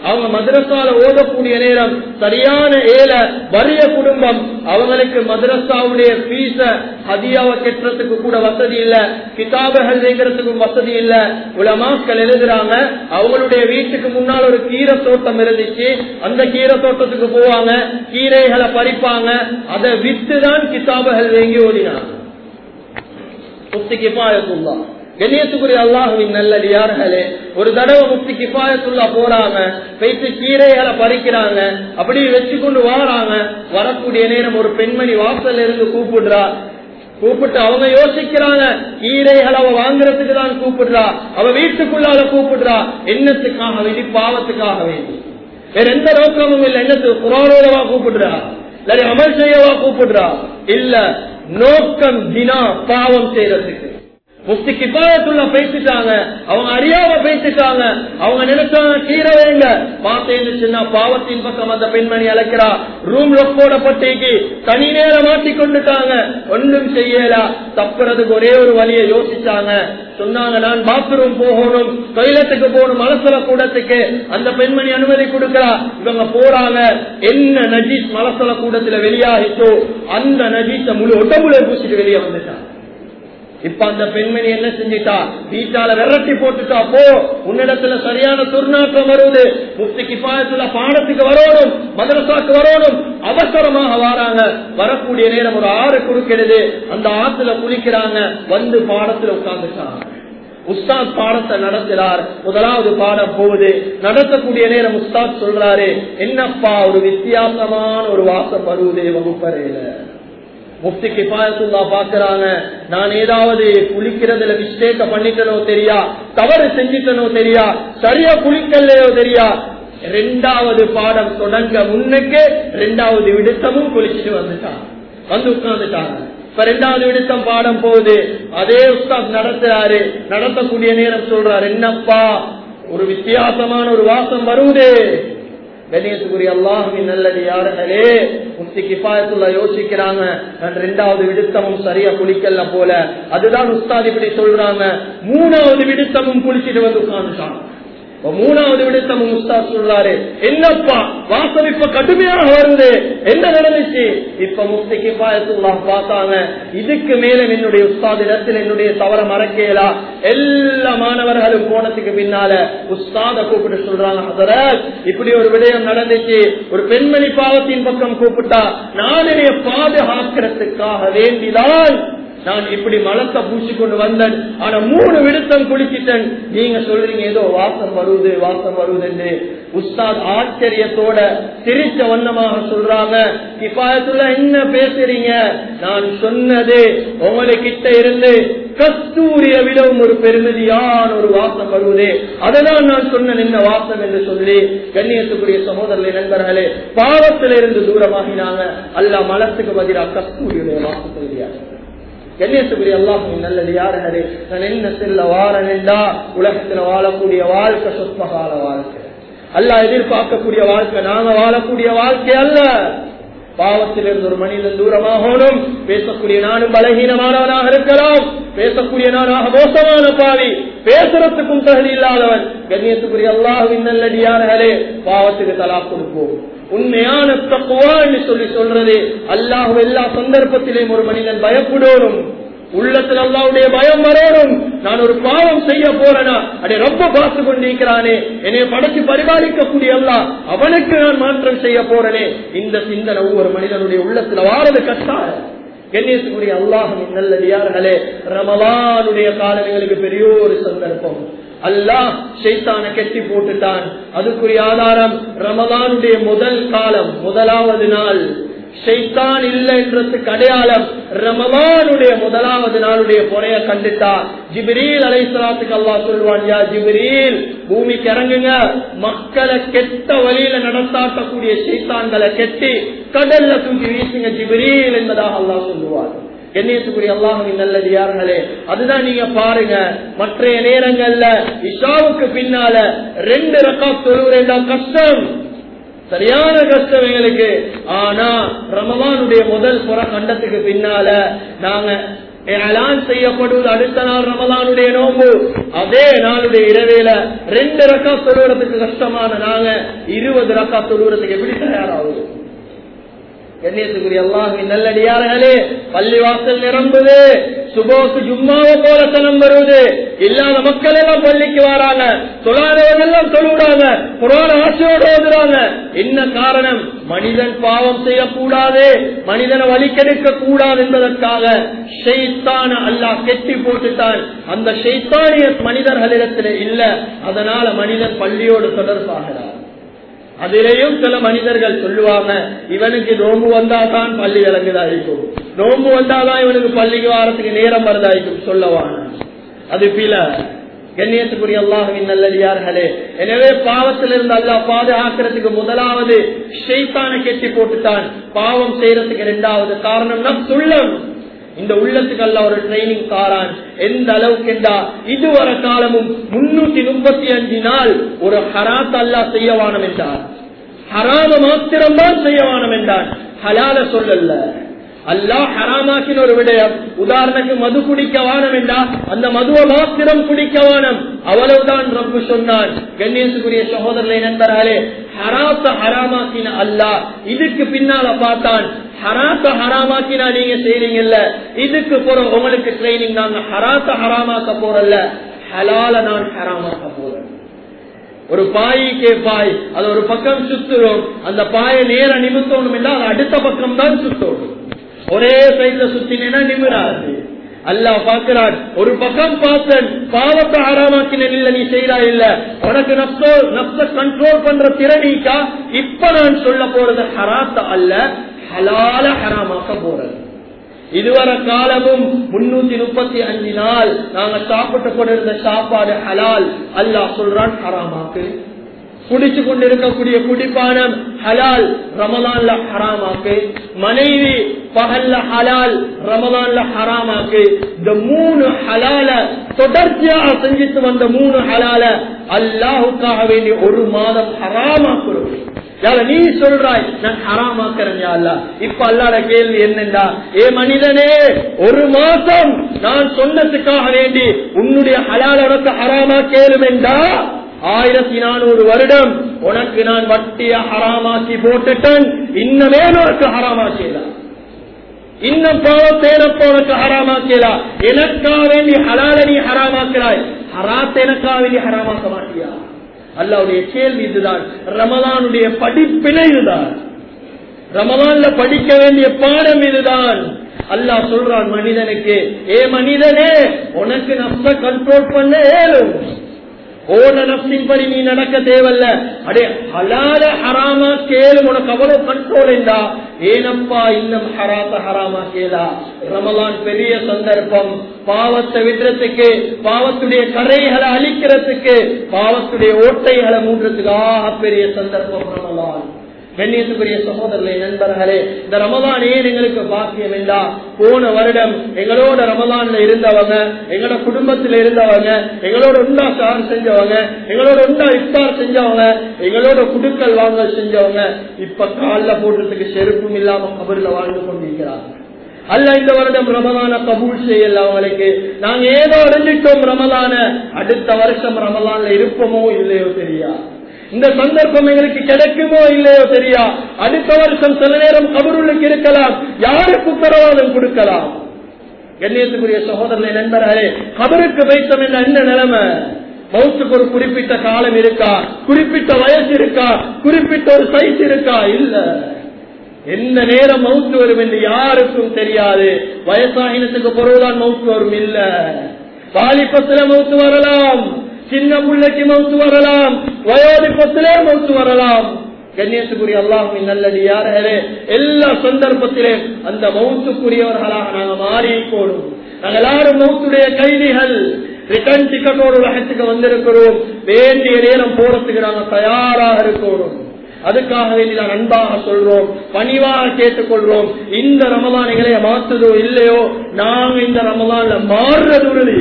அவங்க மதரசால ஓதக்கூடிய நேரம் சரியான ஏல வறிய குடும்பம் அவங்களுக்கு மதரசாவுடைய பீஸ ஹதியாவை கெட்டுறதுக்கு கூட வசதி இல்ல கிதாபுகள் செய்கிறதுக்கும் வசதி இல்ல. உலமாக்கள் எழுதுறாங்க அவங்களுடைய வீட்டுக்கு முன்னால் ஒரு கீரை தோட்டம் இருந்துச்சு அந்த கீரை தோட்டத்துக்கு போவாங்க கீரைகளை பறிப்பாங்க அதை வித்துதான் கிதாபுகள் வாங்கி ஓடினாங்க முஃப்தி கிஃபாயத்துல்லா கண்ணியத்துக்குரிய அல்லாஹுவின் நல்லடியார்களே ஒரு தடவை முக்தி கிஃபாயத்துள்ளா போறாங்க போயிட்டு கீரைகளை பறிக்கிறாங்க அப்படி வச்சு கொண்டு வாராங்க வரக்கூடிய நேரம் ஒரு பெண்மணி வாசல்ல இருந்து கூப்பிடுறா. கூப்பிட்டு அவங்க யோசிக்கிறாங்க கீரைகள் அவ வாங்குறதுக்கு தான் கூப்பிடுறா அவ வீட்டுக்குள்ளால கூப்பிடுறா என்னத்துக்காக வேண்டி பாவத்துக்காக வேண்டி. வேற எந்த நோக்கமும் இல்லை என்னத்துக்கு குரானோடவா கூப்பிடுறா இல்லாட்டி அமல் செய்யவா கூப்பிடுறா. இல்ல நோக்கம் தினா பாவம் செய்யறதுக்கு முஃப்தி கிபாயத்துள்ள பேசிட்டாங்க. அவங்க அறியாம பேசிட்டாங்க. அவங்க நினைச்சாங்க கீரை இல்ல பார்த்தேன்னு சின்ன பாவத்தின் பக்கம் அந்த பெண்மணி அழைக்கிறா. ரூம்ல லொக் போடப்பட்டேக்கு தனி நேரம் மாட்டி கொண்டுட்டாங்க. ஒன்றும் செய்யலா. தப்புறதுக்கு ஒரே ஒரு வழியை யோசிச்சாங்க. சொன்னாங்க நான் பாத்ரூம் போகணும். டொய்லெட்டுக்கு போகணும். மலசல கூடத்துக்கு. அந்த பெண்மணி அனுமதி கொடுக்கலா இவங்க போறாங்க. என்ன நஜீஸ் மலசல கூடத்துல வெளியாகிட்டோ அந்த நஜீஸ முழு உடம்புல பூசிட்டு வெளியே வந்துட்டான் இப்ப அந்த பெண்மணி என்ன செஞ்சிட்டா? வீட்டால விரட்டி போட்டுட்டா போ. உன்னிடத்துல சரியான துர்நாற்றம் வருவது முஃப்தி கிபாயத்துல பாடத்துக்கு வரணும் மதரசாக்கு வரணும். அவசரமாக வராங்க. வரக்கூடிய நேரம் ஒரு ஆறு குறுக்கிறது அந்த ஆத்துல குளிக்கிறாங்க. வந்து பாடத்துல உட்கார்ந்துட்டாங்க. உஸ்தாத் பாடத்தை நடத்துறார். முதலாவது பாடம் போகுது. நடத்தக்கூடிய நேரம் உஸ்தாத் சொல்றாரு என்னப்பா ஒரு வித்தியாசமான ஒரு வாசம் வருவதே வகுப்பறையில. முஃப்தி கிபாயத்துல்லா பாக்குறாங்க நான் ஏதாவது குளிக்கிறதுல மிஸ்டேக்க பண்ணிட்டனோ தெரியா? தவறு செஞ்சிட்டனோ தெரியா? சரியா குளிக்கலையோ தெரியா? ரெண்டாவது பாடம் தொடங்க முன்னுக்கு ரெண்டாவது விடுத்தமும் குளிச்சுட்டு வந்துட்டான் வந்து உட்கார்ந்துட்டாங்க. இப்ப ரெண்டாவது விடுத்தம் பாடம் போகுது. அதே உஸ்தாத் நடத்துறாரு. நடத்தக்கூடிய நேரம் சொல்றாரு என்னப்பா ஒரு வித்தியாசமான ஒரு வாசம் வருவதே கணேசுக்குரிய அல்லாஹுவின் நல்லது யாருகளே முஃப்தி கிஃபாயத்துள்ள யோசிக்கிறாங்க. நான் ரெண்டாவது விடுத்தமும் சரியா குளிக்கல போல. அதுதான் உஸ்தாத் இப்படி சொல்றாங்க. மூணாவது விடுத்தமும் குளிச்சுட்டு வந்து உட்கார்ந்துட்டான். மூணாவது விடுத்தமும் முஸ்தா சொல்றாரு. என்னப்பா வாசம் இப்ப கடுமையாக வருது. என்ன நடந்துச்சு? இப்ப முஸ்திக்கு கிஃபாயத்துல்லா பார்த்தாங்க. இதுக்கு மேல என்னுடைய உஸ்தாத் இடத்தில் என்னுடைய தவற மறக்கலா. எல்லா மாணவர்களும் போனதுக்கு பின்னால உஸ்தாத கூப்பிட்டு சொல்றாங்க அதர இப்படி ஒரு விடயம் நடந்துச்சு. ஒரு பெண்மணி பாவத்தின் பக்கம் கூப்பிட்டா நான் என்னைய பாதுகாக்கிறதுக்காக வேண்டிதான் நான் இப்படி மலத்தை பூச்சிக்கொண்டு கொண்டு வந்தேன். ஆனா மூணு விடுத்தம் குளிச்சிட்டேன் நீங்க சொல்றீங்க ஏதோ வாசம் வருது வாசம் வருதுன்னு உஸ்தாத் ஆச்சரியத்தோட சிரிச்ச வண்ணமாக சொல்றாங்க. இப்பாயத்துல என்ன பேசுறீங்க? நான் சொன்னது உங்களுக்கிட்ட இருந்து கஸ்தூரிய விடவும் ஒரு பெருமதியான ஒரு வாசம் வருவதே. அதனால் நான் சொன்ன என்ன வாசம்? என்று சொல்லி கண்ணியத்துக்குரிய சகோதரர்களை நண்பர்களே பாவத்திலிருந்து தூரமாகினாங்க. அல்ல மலத்துக்கு பதிலாக கஸ்தூரியுடைய வாசம் வெளியாக கண்ணியத்துக்குரிய அல்லாஹும் நல்லது யாருனது நான் என்ன செல்ல வாரனேண்டா உலகத்துல வாழக்கூடிய வாழ்க்கை சொற்பகால வாழ்க்கை. அல்ல எதிர்பார்க்கக்கூடிய வாழ்க்கை நாங்க வாழக்கூடிய வாழ்க்கை அல்ல. பாவத்திலிருந்து ஒரு மனிதன் தூரமாகணும். பேசக்கூடிய நானும் பலகீனமானவனாக இருக்கலாம். பேசக்கூடிய நானாக மோசமான பாவி. பேசுறதுக்கும் தகுதி இல்லாதவன். கண்ணியத்துக்குரிய அல்லாஹுவின் நல்லடியார்களே பாவத்துக்கு தலா கொடுப்போம். உண்மையான தப்புவான்னு சொல்லி சொல்றது அல்லாஹு எல்லா சந்தர்ப்பத்திலையும் ஒரு மனிதன் பயப்படணும். உள்ளத்தில் அல்லாவுடைய பயம் வரணும். நான் ஒரு பாவம் செய்ய போறேனா? அடே ரொம்ப பார்த்து கொண்டிருக்கிறானே. என்னை படைச்சு பரிபாலிக்கக்கூடிய அல்லா அவனுக்கு நான் மாற்றம் செய்ய போறேனே. இந்த சிந்தனை ஒவ்வொரு மனிதனுடைய உள்ளத்துல வாரது கஷ்டம். கண்ணியத்துக்குரிய அல்லாஹின் நல்லடியார்களே ரமலானுடைய காலங்களுக்கு பெரிய ஒரு சந்தர்ப்பம். அல்லாஹ் சைத்தான கெட்டி போட்டுட்டான். அதுக்குரிய ஆதாரம் ரமலானுடைய முதல் காலம் முதலாவது நாள். ஷைத்தான் இல்லை என்றதுக்கு அடையாளம் ரமவானுடைய முதலாவது நாளுடைய பொறைய கண்டுட்டா. ஜிபிரீல் அலைசலாத்துக்கு அல்லா சொல்வான் யா ஜிபிரீல் பூமிக்கு இறங்குங்க. மக்களை கெட்ட வழியில நடத்தாட்டக்கூடிய ஷைத்தான்களை கெட்டி கடல்ல தூக்கி வீசுங்க ஜிபிரீல் என்பதாக அல்லாஹ் சொல்லுவார். கண்ணியத்துக்குரிய அல்லாஹின் நல்லது யாருங்களே அதுதான் நீங்க பாருங்க. மற்றைய நேரங்கள்ல இஷாவுக்கு பின்னால ரெண்டு ரக்கா தொழுவுறா கஷ்டம். சரியான கஷ்டம் எங்களுக்கு. ஆனா ரமவானுடைய முதல் புற கண்டத்துக்கு பின்னால நாங்க அலான் செய்யப்படுவது அடுத்த நாள் ரமலானுடைய நோம்பு அதே நாளுடைய இரவேல ரெண்டு ரக்கா சொல்லுறதுக்கு கஷ்டமான நாங்க இருபது ரக்கா சொல்லுறதுக்கு எப்படி தயாராகுது கண்ணியத்துக்குரிய எல்லாமே நல்லடியார்களே பள்ளிவாசல் நிரம்புது. சுபோக்கு ஜும்மாவை போல தனம் வருவது. இல்லாத மக்கள் எல்லாம் பள்ளிக்கு வராங்க. தொழாதவர்கள் எல்லாம் தொழுறாங்க புராண ஆசையோடு ஓதுறாங்க. என்ன காரணம்? மனிதன் பாவம் செய்யக்கூடாது. மனிதனை வலிக்கெடுக்க கூடாது என்பதற்காக ஷெய்தான அல்லாஹ் கெட்டி போட்டுட்டான். அந்த ஷெய்தானிய மனிதர்களிடத்தில் இல்ல. அதனால மனிதன் பள்ளியோடு தொடர்பாகிறார் அதிலேயும் சில மனிதர்கள் சொல்லுவாங்க இவனுக்கு நோம்பு வந்தாதான் பள்ளி விளங்குதாயிருக்கும் நோம்பு வந்தாதான் இவனுக்கு பள்ளிக்கு வாரத்துக்கு நேரம் வருதாய்க்கும் சொல்லவான அது பில கண்ணியத்துக்குரிய அல்லாஹுவின் நல்லடியார்களே எனவே பாவத்திலிருந்து அல்லாஹ் பாதுகாக்கிறதுக்கு முதலாவது ஷெய்தானை கெட்டி போட்டுத்தான். பாவம் செய்யறதுக்கு இரண்டாவது காரணம் நம் துள்ளம் இந்த உள்ளத்துக்கு அல்ல ஒரு ட்ரைனிங் தாரான். எந்த அளவுக்கு என்றா இதுவரை காலமும் முன்னூத்தி முப்பத்தி அஞ்சு நாள் ஒரு ஹராத் அல்லா செய்யவானம் என்றார். ஹராம மாத்திரம்தான் செய்யவானம் என்றான் ஹலால சொல்லல்ல. அல்லாஹ் ஹராமாக்கின ஒரு விடயம். உதாரணத்துக்கு மது குடிக்க வானம் என்றா அந்த மதுவை மாத்திரம் குடிக்க வானம். அவ்வளவுதான் ரப்பு சொன்னான் கண்ணியத்துக்குரிய சகோதரர்களை நண்பர்களே ஹராத்த ஹராமாக்கின அல்லாஹ் இதுக்கு பின்னால பார்த்தான். ஹராத்த ஹராமாக்கினா நீங்க செய்றீங்கல்ல. இதுக்கு போற உங்களுக்கு ட்ரைனிங் நாங்க ஹராத்த ஹராமாக்க போறல்ல. ஹலால நான் ஹராமாக்க போறேன். ஒரு பாய்க்கே பாய் அது ஒரு பக்கம் சுத்துறோம். அந்த பாயை நேர நிமித்தோணும் இல்ல அது அடுத்த பக்கம் தான் சுத்தோடும் ஒரே சைட்ல சுத்தினா நிமிராது. அல்லா பாக்குறான் ஒரு பக்கம் பார்த்தன் பாவத்தை ஆறாமாக்கின இல்ல நீ செய்யறா இல்ல உனக்கு நப்சோ நப்ச கண்ட்ரோல் பண்ற திறனீக்கா இப்ப நான் சொல்ல போறது ஹராத்த அல்ல ஹலால ஹராமாக்க போறது. இதுவரை காலமும் முன்னூத்தி முப்பத்தி அஞ்சு நாள் நாங்க சாப்பிட்டு கொண்டிருந்த சாப்பாடு ஹலால் அல்லாஹ் சொல்றான் ஹராமாக்கு. குடிச்சு கொண்டிருக்கக்கூடிய குடிப்பானம் ஹலால் ரமலான்ல ஹராமாக்கு மனைவி பகல்ல ஹலால் ரமலான்ல ஹராமாக்கு இந்த மூணு ஹலால தொடர்ச்சியாக செஞ்சுட்டு வந்த மூணு ஹலால அல்லாஹுக்காக வேண்டிய ஒரு மாதம் ஹராமாக்குறோம். நீ சொல்றாய் நான் ஹராமாக்கிறேன் அல்ல இப்ப அல்லாத கேள்வி என்னண்டா ஏ மனிதனே ஒரு மாசம் நான் சொன்னதுக்காக வேண்டி உன்னுடைய ஹலால உனக்கு ஹராமா கேளுமெண்டா ஆயிரத்தி நானூறு வருடம் உனக்கு நான் வட்டிய ஹராமாக்கி போட்டுட்டேன். இன்னமே உனக்கு ஹராமாக்கலாம் இன்னும் பாவம் எனக்கு உனக்கு ஹராமாக்கலா. எனக்காக வேண்டி ஹலால நீ ஹராமாக்கிறாய். ஹராத் எனக்காக வேண்டி ஹராமாக்க மாட்டியா அல்லாவுடைய கேள்வி இதுதான். ரமலானுடைய படிப்பினை இதுதான். ரமலான்ல படிக்க வேண்டிய பாடம் இதுதான். அல்லாஹ் சொல்றான் மனிதனுக்கு ஏ மனிதனே உனக்கு நம்ம கண்ட்ரோல் பண்ண ஏழும் ஓன நப்சின் படி நீ நடக்க தேவல்ல அடே ஹலால ஹராமா கேளு உனக்கு அவ்வளவு கண்ட்ரோல் என்றா ஏனப்பா இன்னும் ஹராத்த ஹராமா கேளா. ரமலான் பெரிய சந்தர்ப்பம். பாவத்தை விடுறதுக்கு பாவத்துடைய கரைகளை அழிக்கிறதுக்கு பாவத்துடைய ஓட்டைகளை மூன்றதுக்கு ஆக பெரிய சந்தர்ப்பம் ரமலான். கண்ணியத்துக்குரிய சகோதரர்களே நண்பர்களே இந்த ரமதான் ஏன் எங்களுக்கு பாக்கியம் இல்லா போன வருடம் எங்களோட ரமதான்ல இருந்தவங்க எங்களோட குடும்பத்துல இருந்தவங்க எங்களோட உண்டா சார் செஞ்சவங்க எங்களோட உண்டா இஃப்தார் செஞ்சவங்க எங்களோட குடுக்கல் வாங்கல் செஞ்சவங்க இப்ப கால்ல போடுறதுக்கு செருப்பும் இல்லாம கபரில் வாழ்ந்து கொண்டிருக்கிறார்கள் அல்ல இந்த வருடம் ரமதான கபூல் செய்யல அவங்களுக்கு. நாங்க ஏதோ அறிஞ்சிட்டோம் ரமதான. அடுத்த வருஷம் ரமலான்ல இருப்போமோ இல்லையோ தெரியா இந்த சந்தர்ப்பம் எங்களுக்கு கிடைக்குமோ இல்லையோ தெரியா? அடுத்த வருஷம் சில நேரம் கபருளுக்கு இருக்கலாம். யாருக்கு உத்தரவாதம் கொடுக்கலாம்? கண்ணியத்துக்குரிய சகோதரனை நண்பர்களே கபருக்கு வைத்தம் என்ன என்ன நிலைமை? மவுத்துக்கு ஒரு குறிப்பிட்ட காலம் இருக்கா? குறிப்பிட்ட வயசு இருக்கா? குறிப்பிட்ட ஒரு சைஸ் இருக்கா? இல்ல. எந்த நேரம் மவுத்து வரும் என்று யாருக்கும் தெரியாது. வயசாகினத்துக்கு பொருள்தான் மவுத்து வரும் இல்ல. வாலிபத்துல மவுத்து வரலாம். சின்ன பிள்ளைக்கு மவுத்து வரலாம். வயோதிபத்திலே மவுத்து வரலாம். கண்ணியத்துக்குரிய அல்லாஹும் நல்லது யாரே எல்லா சந்தர்ப்பத்திலே அந்த மவுத்துக்குரியவர்களாக நாங்க மாறி போடும் நாங்கள் எல்லாரும் மவுத்துடைய கைதிகள். ரிட்டர்ன் டிக்கெட்டோடு உலகத்துக்கு வந்திருக்கிறோம். வேண்டிய நேரம் போறதுக்கு நாங்க தயாராக இருக்கிறோம் அதுக்காக வேண்டி நான் அன்பாக சொல்றோம். பணிவாக கேட்டுக்கொள்றோம். இந்த ரமலானிகளை மாத்துதோ இல்லையோ நாங்க இந்த ரமலான்ல மாறுறது உறுதி.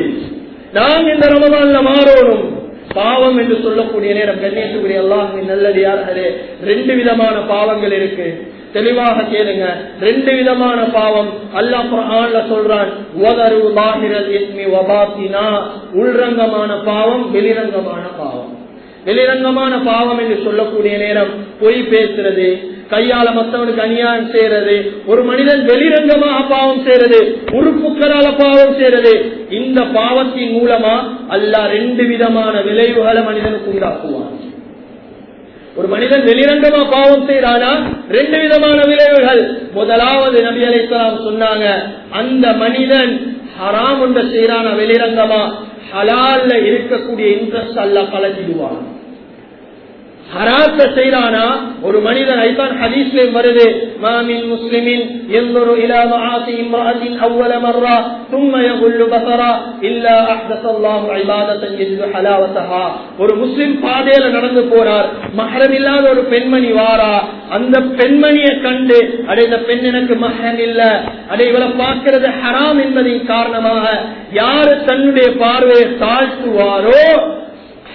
நாம் இந்த ரமலான்ல மாறணும். பாவம் என்று சொல்லக்கூடிய நேரம் கண்ணியத்துக்குரிய நல்லது யார்களே ரெண்டு விதமான பாவங்கள் இருக்கு. தெளிவாக கேளுங்க. ரெண்டு விதமான பாவம். அல்லாஹ் குர்ஆன்ல சொல்றான் உள்ரங்கமான பாவம் வெளிரங்கமான பாவம். வெளிரங்கமான பாவம் என்று சொல்லக்கூடிய நேரம் பொய் பேசுறது கையால மத்தவனுக்கு அநியாயம் செய்யறது ஒரு மனிதன் வெளிரங்கமாக பாவம் செய்யறது உறுப்புக்களால பாவம் செய்யறது இந்த பாவத்தின் மூலமா அல்ல ரெண்டு விதமான விளைவுகளை மனிதனுக்கு உண்டாக்குவான். ஒரு மனிதன் வெளிரங்கமா பாவம் செய்யறானா ரெண்டு விதமான விளைவுகள். முதலாவது நபி அலைசலாம் சொன்னாங்க அந்த மனிதன் ஹராம் ஒன்ற செய்யறான வெளிரங்கமா ஹலால்ல இருக்கக்கூடிய இன்ட்ரெஸ்ட் அல்ல பழகிடுவான் ஹராத்த செய்யறானா ஒரு மனிதன் ஐதான் ஹதீஸ்ல வருது. மாமின் முஸ்லிமின் எந்தொரு இலாம ஆசி இம்ராசின் அவ்வள பசரா இல்ல அஹ்தசல்லாஹு ஐபாதத்தன் ஒரு முஸ்லிம் பாதையில நடந்து போறார். மஹரம் இல்லாத ஒரு பெண்மணி வாரா? அந்த பெண்மணியை கண்டு அடே இந்த பெண் எனக்கு மஹரம் இல்ல. அடே இவளை பார்க்கிறது ஹராம் என்பதின் காரணமாக யாரு தன்னுடைய பார்வையை தாழ்த்துவாரோ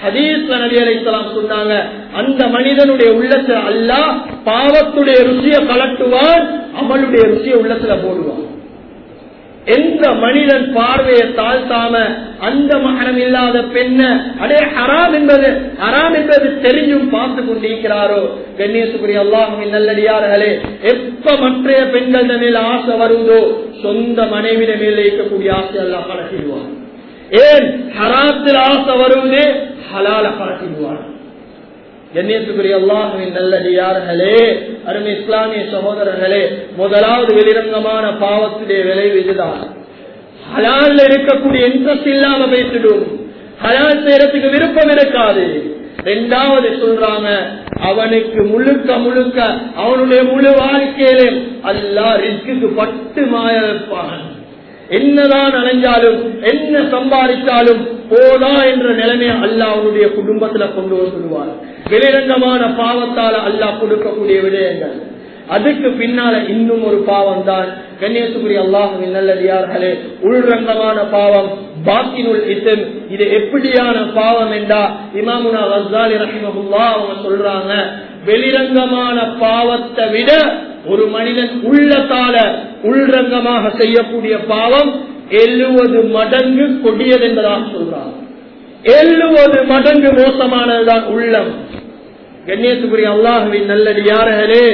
ஹதீஸ்ல நபி அலைஹிஸ்ஸலாம் சொன்னாங்க அந்த மனிதனுடைய உள்ளத்துல அல்லாஹ் பாவத்துடைய ருசியை கலட்டுவான் அமலுடைய ருசியை உள்ளத்துல போடுவான். எந்த மனிதன் பார்வையை தாழ்த்தாம அந்த மகனம் இல்லாத பெண்ண அடே ஹராம் என்பது ஹராம் என்பது தெரிஞ்சும் பார்த்து கொண்டிருக்கிறாரோ? கண்ணியசுக்குரிய அல்லாஹும் நல்லடியார்களே எப்ப மற்றைய பெண்கள் மேல ஆசை வருவதோ சொந்த மனைவிட மேல இருக்கக்கூடிய ஆசை எல்லாம் கணக்கிடுவான் ஏன் ஹராத்தில் ஆசை வருவது ஹலால காட்டிடுவார் கண்ணியத்துக்குரிய அல்லாஹுவின் நல்லடியார்களே அருமை இஸ்லாமிய சகோதரர்களே முதலாவது வெளிரங்கமான பாவத்துடைய விளைவு இதுதான். ஹலால் இருக்கக்கூடிய இன்ட்ரெஸ்ட் இல்லாம பேசிடும். ஹலால் செய்யறதுக்கு விருப்பம் இருக்காது. ரெண்டாவது சொல்றாங்க அவனுக்கு முழுக்க முழுக்க அவனுடைய முழு வாழ்க்கையிலே அல்லா ரிஸ்க்கு பட்டு மாய வைப்பான். என்னதான் அலைஞ்சாலும் என்ன சம்பாதிச்சாலும் போதா என்ற நிலைமையை அல்லா அவனுடைய குடும்பத்துல கொண்டு வந்துடுவார் வெளிரங்கமான பாவத்தால அல்லாஹ் கொடுக்கக்கூடிய விடயங்கள். அதுக்கு பின்னால இன்னும் ஒரு பாவம் தான் கண்ணியத்துக்குரிய அல்லாஹுவின் நல்லடியார்களே உள்ரங்கமான பாவம் பாக்கினுள் இசம் இது எப்படியான பாவம் என்றா இமாமுனா வசாலி ரஹிமகுல்லா அவங்க சொல்றாங்க. வெளிரங்கமான பாவத்தை விட ஒரு மனிதன் உள்ளத்தால உள்ரங்கமாக செய்யக்கூடிய பாவம் எழுவது மடங்கு கொடியது என்பதாக சொல்றான். எழுவது மடங்கு மோசமானதுதான் உள்ளம். கண்ணியத்துக்குரிய அல்லாஹுவின் நல்லடியார்களே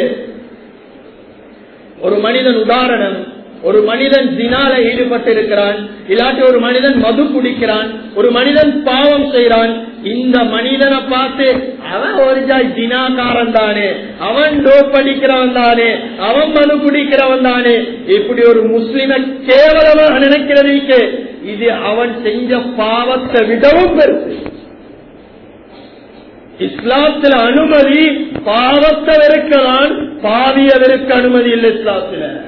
ஒரு மனிதன் உதாரணம் ஒரு மனிதன் தினால ஈடுபட்டிருக்கிறான் இல்லாட்டி ஒரு மனிதன் மது குடிக்கிறான் ஒரு மனிதன் பாவம் செய்யறான் இந்த மனிதனை பார்த்து அவன் ஒரு ஜாய் தினாக்காரன் தானே. அவன் டோப் அடிக்கிறவன் தானே. அவன் மனு குடிக்கிறவன் தானே. இப்படி ஒரு முஸ்லிம கேவலமாக நினைக்கிறதுக்கு இது அவன் செஞ்ச பாவத்தை விடவும் பெருசு. இஸ்லாத்துல அனுமதி பாவத்தை வெறுக்கலாம் பாவிய வெறுக்க அனுமதி இல்லை இஸ்லாத்துல.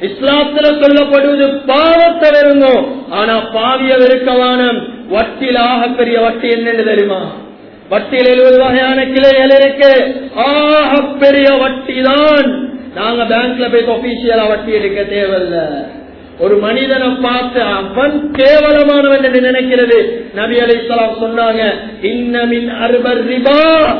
இஸ்லாத்துல சொல்லப்படுவது பாவத்தை வெறுங்கும் ஆனா பாவிய வெறுக்கவான வட்டிலாக பெரிய வட்டி என்னென்று தெரியுமா? வட்டியில் எழுபது வகையான கிளைகள் இருக்கு. ஆக பெரிய வட்டி தான் நாங்க பேங்க்ல போய் ஒபிஷியலா வட்டி எடுக்க தேவையில்லை. ஒரு மனிதனை பார்த்து அவன் கேவலமானவன் என்று நினைக்கிறது. நபி அலி சொன்னாங்க இன்னமின் அறுபர் ரிபா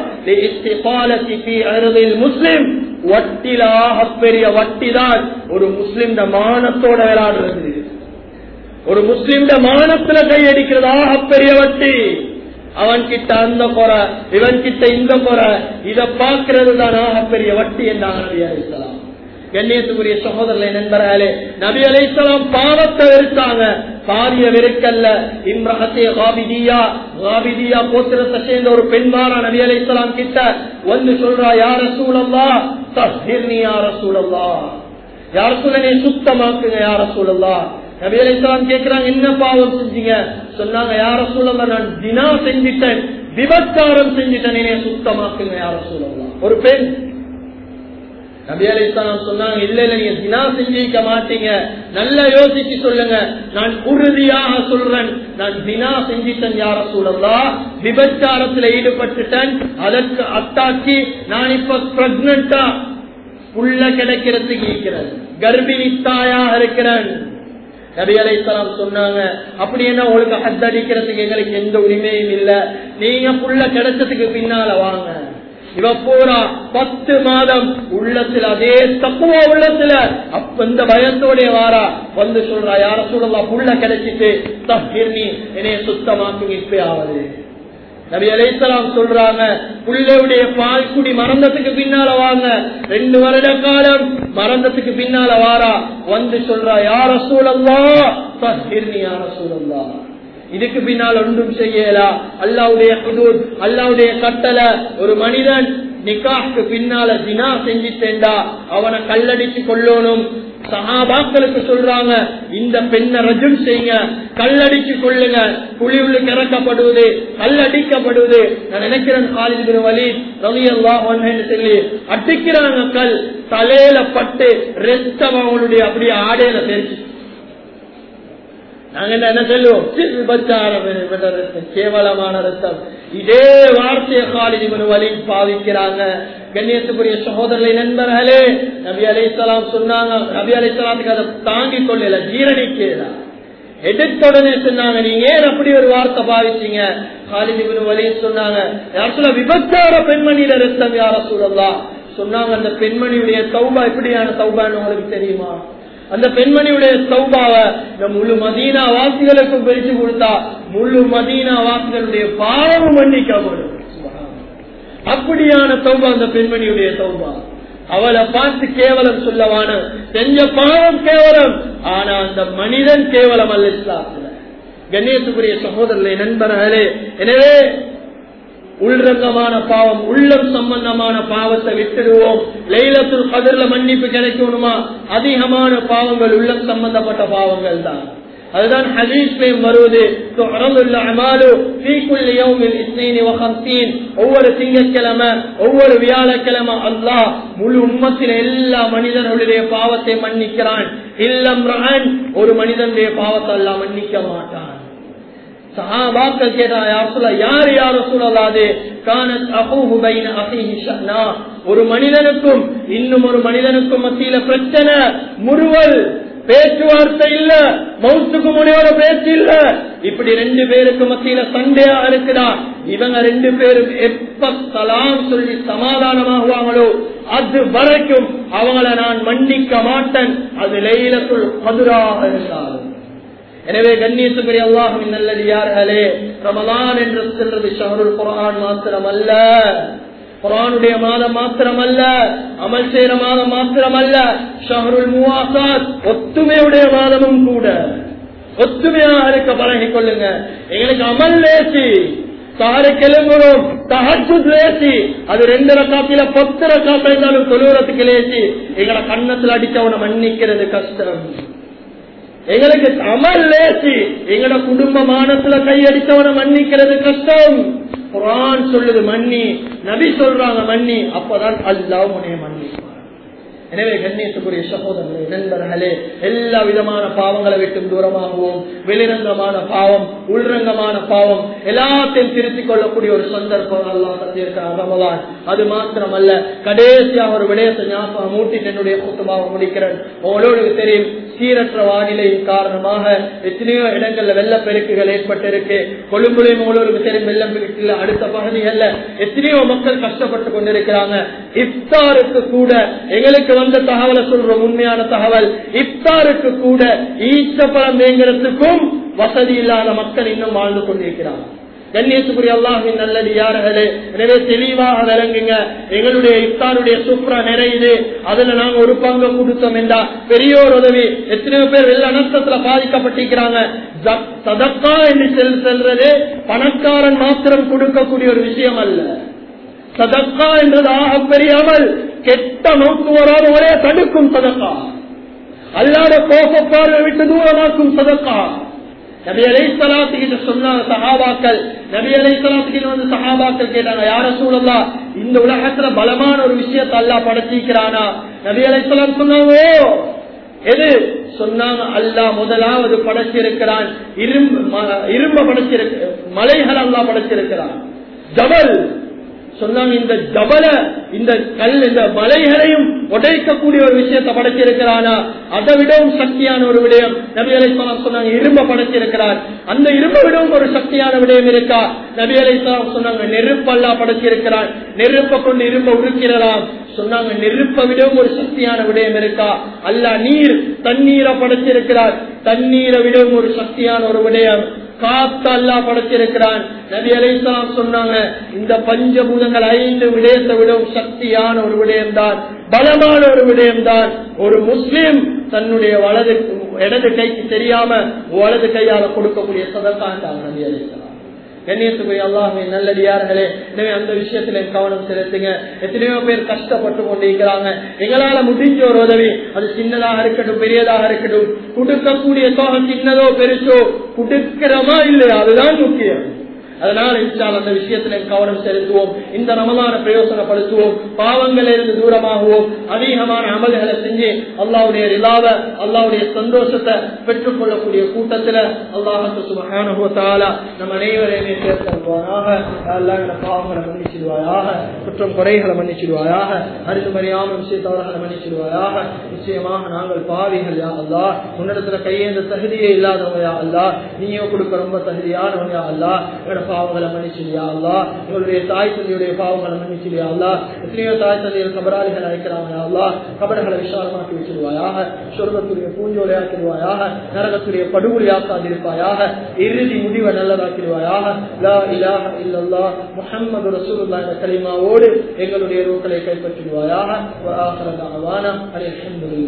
முஸ்லிம். வட்டிலாக பெரிய வட்டிதான். ஒரு முஸ்லிம் மானத்தோட விளையாடுறது. ஒரு முஸ்லிம் மானத்துல கையடிக்கிறதாக பெரிய வட்டி அவன் கிட்ட அந்த குறை இவன் கிட்ட இந்த குறை இதை பார்க்கிறது தான் பெரிய வட்டி என்றாங்க கண்ணியத்துக்குரிய சகோதரர்களை நண்பர்களே நபி அலைசலாம் பாவத்தை வெறுத்தாங்க. பாரிய வெறுக்கல்ல. இம்ரஹத்தே காபிதியா காபிதியா கோத்திரத்தை சேர்ந்த ஒரு பெண்மாரா நபி அலைசலாம் கிட்ட வந்து சொல்றா யார சூழல்லா தஹிர்னி யார சூழல்லா யார சூழனை சுத்தமாக்குங்க யார சூழல்லா நபி கேட்கிறாங்க என்ன பாவம் செஞ்சீங்க? சொன்னாங்க யார சூழல நான் தினா செஞ்சிட்டேன் விபச்சாரம் செஞ்சிட்டேன் சுத்தமாக்குங்க யார சூழல ஒரு பெண். நபி சொன்னாங்க இல்ல இல்ல நீங்க தினா செஞ்சிக்க மாட்டீங்க. நல்லா யோசிச்சு சொல்லுங்க. நான் உறுதியாக சொல்றேன். நான் தினா செஞ்சிட்டேன் யார சூழல்லா விபச்சாரத்துல ஈடுபட்டுட்டேன். அதற்கு அத்தாக்கி நான் இப்ப பிரெக்னண்டா உள்ள கிடைக்கிறதுக்கு இருக்கிறேன். கர்ப்பிணி தாயாக இருக்கிறேன். நபி அலைசலாம் சொன்னாங்க அப்படி என்ன உங்களுக்கு ஹத் அடிக்கிறதுக்கு எங்களுக்கு எந்த உரிமையும் இல்ல. நீங்க புள்ள கிடைச்சதுக்கு பின்னால வாங்க. இவ பூரா பத்து மாதம் உள்ளத்துல அதே தப்புவா உள்ளத்துல அப்ப இந்த பயத்தோடைய வாரா. வந்து சொல்றா யார சொல்லலாம் புள்ள கிடைச்சிட்டு தப்பிர்னி என்னைய சுத்தமாக்கும் இப்ப ஆவது. நபி அலைசலாம் சொல்றாங்க புள்ளையுடைய பால் குடி மறந்ததுக்கு பின்னால வாங்க. ரெண்டு வருட காலம் மறந்ததுக்கு பின்னால வாரா. வந்து சொல்றா யார சூழல்லா யார சூழல்லா இதுக்கு பின்னால் ஒன்றும் செய்யலா. அல்லாவுடைய ஹுதூத் அல்லாவுடைய கட்டளை ஒரு மனிதன் நிக்காக்கு பின்னால தினா செஞ்சிட்டேண்டா அவனை கல்லடிச்சு கொள்ளணும் சகாபாக்களுக்கு சொல்றாங்க இந்த பெண்ணை ரஜம் செய்யுங்க கல்லடிச்சு கொள்ளுங்க குழி உள்ளுக்கு இறக்கப்படுவது கல்லடிக்கப்படுவது. நான் நினைக்கிறேன் காலிது வலி ரவி அல்லாஹ் சொல்லி அடிக்கிறாங்க கல் தலையில பட்டு ரத்தம் அவங்களுடைய அப்படியே ஆடையில தெரிச்சு. நாங்க என்ன என்ன சொல்லுவோம்? கேவலமான ரத்தம். இதே வார்த்தையை காலிதி வலி பாவிக்கிறாங்க. கண்ணியத்துக்குரிய சகோதரர்களை நண்பர்களே நபி அலிசலாம் சொன்னாங்க. நபி அலிசலாத்துக்கு அதை தாங்கிக் கொள்ளல ஜீரணிக்கிறா எடுத்தோடனே சொன்னாங்க நீங்க ஏன் அப்படி ஒரு வார்த்தை பாவிச்சீங்க? காலிதி வலி சொன்னாங்க யார் சொல்ல விபச்சார பெண்மணியில ரத்தம் யார சொல்லலாம் சொன்னாங்க அந்த பெண்மணியுடைய தௌபா எப்படியான சௌபான்னு உங்களுக்கு தெரியுமா? அந்த பெண்மணியுடைய சௌபாவை இந்த முழு மதீனா வாசிகளுக்கும் பிரித்து கொடுத்தா முழு மதீனா வாசிகளுடைய பாவம் மன்னிக்கப்படும். அப்படியான சௌபா அந்த பெண்மணியுடைய சௌபா. அவளை பார்த்து கேவலம் சொல்லவான செஞ்ச பாவம் கேவலம் ஆனா அந்த மனிதன் கேவலம் அல்ல இஸ்லாத்துல. கணேசுக்குரிய சகோதரர்களே நண்பர்களே எனவே உள்ரங்கமான பாவம் உள்ளம் சம்பந்தமான பாவத்தை விட்டுடுவோம். லைலத்தில் கதிர்ல மன்னிப்பு கிடைக்கணுமா? அதிகமான பாவங்கள் உள்ளம் சம்பந்தப்பட்ட பாவங்கள் தான். அதுதான் ஹதீஸ்லயும் வருவது. ஒவ்வொரு திங்கட்கிழமை ஒவ்வொரு வியாழக்கிழமை அல்லாஹ் முழு உண்மத்தில எல்லா மனிதர்களுடைய பாவத்தை மன்னிக்கிறான். இல்லம் ஒரு மனிதனுடைய பாவத்தை அல்லா மன்னிக்க மாட்டான். சஹாபாக்கள் கேட்டா யார் சொல்ல யார் யார் சொல்லலாது கானத் அபூஹு பைன ஒரு மனிதனுக்கும் இன்னும் ஒரு மனிதனுக்கும் மத்தியில பிரச்சனை முறுவல் பேச்சுவார்த்தை இல்ல மவுத்துக்கு முனையோட பேச்சு இல்ல. இப்படி ரெண்டு பேருக்கு மத்தியில சண்டையா இருக்குதா? இவங்க ரெண்டு பேரும் எப்ப சலாம் சொல்லி சமாதானமாகுவாங்களோ அது வரைக்கும் அவங்கள நான் மன்னிக்க மாட்டேன். அது லைலத்துல் மதுராக இருந்தாலும். எனவே கண்ணியத்துக்குரிய அல்லாஹும் நல்லது யார்களே ரமலான் என்று சொல்றது ஷஹருல் குரான் மாத்திரம் அல்ல குரானுடைய மாதம் மாத்திரமல்ல அமல் செய்யற மாதம் மாத்திரமல்ல ஷஹருல் முவாசாத் ஒத்துமையுடைய மாதமும் கூட. ஒத்துமையாக இருக்க பழகிக் கொள்ளுங்க. எங்களுக்கு அமல் லேசி சாரை கிளம்புறோம் தகச்சு லேசி அது ரெண்டு ரக்காத்தில பத்து ரக்காத்தாலும் இருந்தாலும் தொழுவுறதுக்கு லேசி. எங்களை கண்ணத்துல அடிச்சவனை மன்னிக்கிறது கஷ்டம். எங்களுக்கு அமல் லேசி. எங்கட குடும்ப மானத்துல கையடித்தவனை மன்னிக்கிறது கஷ்டம். குரான் சொல்லுது மன்னி நபி சொல்றாங்க மன்னி. அப்பதான் அல்லாவும் உனைய மன்னிப்பார் எனவே கண்ணியத்துக்குரிய சகோதரர்களே நண்பர்களே எல்லா விதமான பாவங்களை விட்டும் தூரமாகவும். வெளிரங்கமான பாவம் உள்ரங்கமான பாவம் எல்லாத்தையும் திருத்திக் கொள்ளக்கூடிய ஒரு சந்தர்ப்பம் எல்லாம் தந்திருக்கிறார் ரமலான். அது மாத்திரமல்ல கடைசியாக ஒரு விடயத்தை ஞாபகம் மூட்டி என்னுடைய கூட்டமாக முடிக்கிறேன். உங்களோடு தெரியும் சீரற்ற வானிலையின் காரணமாக எத்தனையோ இடங்கள்ல வெள்ளப்பெருக்குகள் ஏற்பட்டிருக்கு. கொழும்புலையும் உங்களுக்கு தெரியும் வெள்ளம் பெருக்கில் அடுத்த பகுதிகள்ல எத்தனையோ மக்கள் கஷ்டப்பட்டு கொண்டிருக்கிறாங்க. இஃப்தாருக்கு கூட எங்களுக்கு வந்த தகவலை சொல்றோம் உண்மையான தகவல் இப்தாருக்கு கூட ஈச்சப்பழம் வேங்கிறதுக்கும் வசதி இல்லாத மக்கள் இன்னும் வாழ்ந்து கொண்டிருக்கிறாங்க கண்ணியத்துக்குரிய அல்லாஹின் நல்லது யார்களே எனவே தெளிவாக விளங்குங்க. எங்களுடைய இஃப்தாருடைய சுப்ரா நிறையுது அதுல நாங்க ஒரு பங்கு கொடுத்தோம் என்றா பெரியோர் உதவி எத்தனையோ பேர் வெள்ள நஷ்டத்துல பாதிக்கப்பட்டிருக்கிறாங்க. சதக்கா என்று செல் செல்றது பணக்காரன் மாத்திரம் கொடுக்கக்கூடிய ஒரு விஷயம் அல்ல. சதக்கா என்றது ஆக பெரியாமல் கெட்ட நோக்கு வராத ஒரே தடுக்கும் சதக்கா. அல்லாத கோபப்பார்வை விட்டு தூரமாக்கும் சதக்கா. நபி அலை சலாத்துக்கிட்ட சொன்னாங்க சஹாபாக்கள். நபி அலை வந்து சஹாபாக்கள் கேட்டாங்க யார சூழல்லா இந்த உலகத்துல பலமான ஒரு விஷயத்தை அல்லாஹ் படைச்சிக்கிறானா நபி அலை சலாம் சொன்னாங்க "ஓ, எது? சொன்னாங்க அல்லா முதலாவது படைச்சிருக்கிறான். இரும்பு ம- இரும்ப படைச்சிருக்க மலைகள் அல்லா படைச்சிருக்கிறான். ஜபல் சொன்னாங்க இந்த ஜபல இந்த கல் இந்த மலைகளையும் உடைக்கக்கூடிய ஒரு விஷயத்தை படைச்சிருக்கிறானா? அதை விடவும் சக்தியான ஒரு விடயம். நபி அலை சொன்னாங்க இரும்ப படைச்சிருக்கிறார். அந்த இரும்பை விடவும் ஒரு சக்தியான விடயம் இருக்கா? நபி அலை சொன்னாங்க நெருப்பல்லா படைச்சிருக்கிறான் நெருப்பை கொண்டு இரும்ப உருக்கிறதாம் சொன்னாங்க நெருப்பை விடவும் ஒரு சக்தியான விடயம் இருக்கா? அல்ல நீர் தண்ணீரை படைச்சிருக்கிறார். தண்ணீரை விடவும் ஒரு சக்தியான ஒரு விடயம். காத்து அல்லா படைச்சிருக்கிறான் நபி அலைசலாம் சொன்னாங்க இந்த பஞ்சபூதங்கள் ஐந்து விடயத்தை விடவும் சக்தியான ஒரு விடயம்தான் பலமான ஒரு விடயம்தான் ஒரு முஸ்லீம் தன்னுடைய வலது இடது கைக்கு தெரியாம வலது கையால கொடுக்கக்கூடிய சதத்தான் நபி அலைசலாம் கண்ணியத்துக்குரிய அல்லாஹே நல்லடியார்களே. எனவே அந்த விஷயத்துல கவனம் செலுத்துங்க. எத்தனையோ பேர் கஷ்டப்பட்டு கொண்டிருக்கிறாங்க. எங்களால முடிஞ்ச ஒரு உதவி. அது சின்னதாக இருக்கட்டும் பெரியதாக இருக்கட்டும். கொடுக்கக்கூடிய தொகை சின்னதோ பெருசோ கொடுக்கிறோமா இல்லையா? அதுதான் முக்கியம். அதனால இன்ஷால் அந்த விஷயத்துல கவனம் செலுத்துவோம். இந்த ரமலான பிரயோசனப்படுத்துவோம். பாவங்களிலிருந்து தூரமாகுவோம். அதிகமான அமல்களை செஞ்சு அல்லாவுடைய ரிலாவ அல்லாவுடைய சந்தோஷத்தை பெற்றுக் கொள்ளக்கூடிய கூட்டத்துல அல்லாஹத்து சுபகானுபவத்தால நம்ம அனைவரையுமே சேர்த்தருவானாக எல்லாம் பாவங்களை மன்னிச்சிடுவாயாக குற்றம் குறைகளை மன்னிச்சிடுவாயாக அறிந்து மறியாம விஷயத்தவர்களை மன்னிச்சிடுவாயாக. நிச்சயமாக நாங்கள் பாவிகள் யா அல்லா உன்னிடத்துல கையேந்த தகுதியே இல்லாதவங்க யா அல்லா நீயோ கொடுக்க ரொம்ப தகுதியானவன் யா அல்லா பாவங்களை மன்னிச்சிடியா அல்லா எங்களுடைய தாய் தந்தையுடைய பாவங்களை மன்னிச்சிடியா அல்லா எத்தனையோ தாய் தந்தையர் கபராளிகள் அழைக்கிறாங்க அல்லா கபடங்களை விசாலமாக்கி வச்சிருவாயாக. சொர்க்கத்துடைய பூஞ்சோலையாக்கிடுவாயாக. நரகத்துடைய படுகொலியாக்காதிருப்பாயாக. இறுதி முடிவை நல்லதாக்கிடுவாயாக. லா இலாஹ இல்லல்லா முஹம்மது ரசூலுல்லாஹ் என்ற கலிமாவோடு எங்களுடைய ரூக்களை கைப்பற்றிடுவாயாக. ஒரு தஅவானா அல்ஹம்துலில்லாஹ்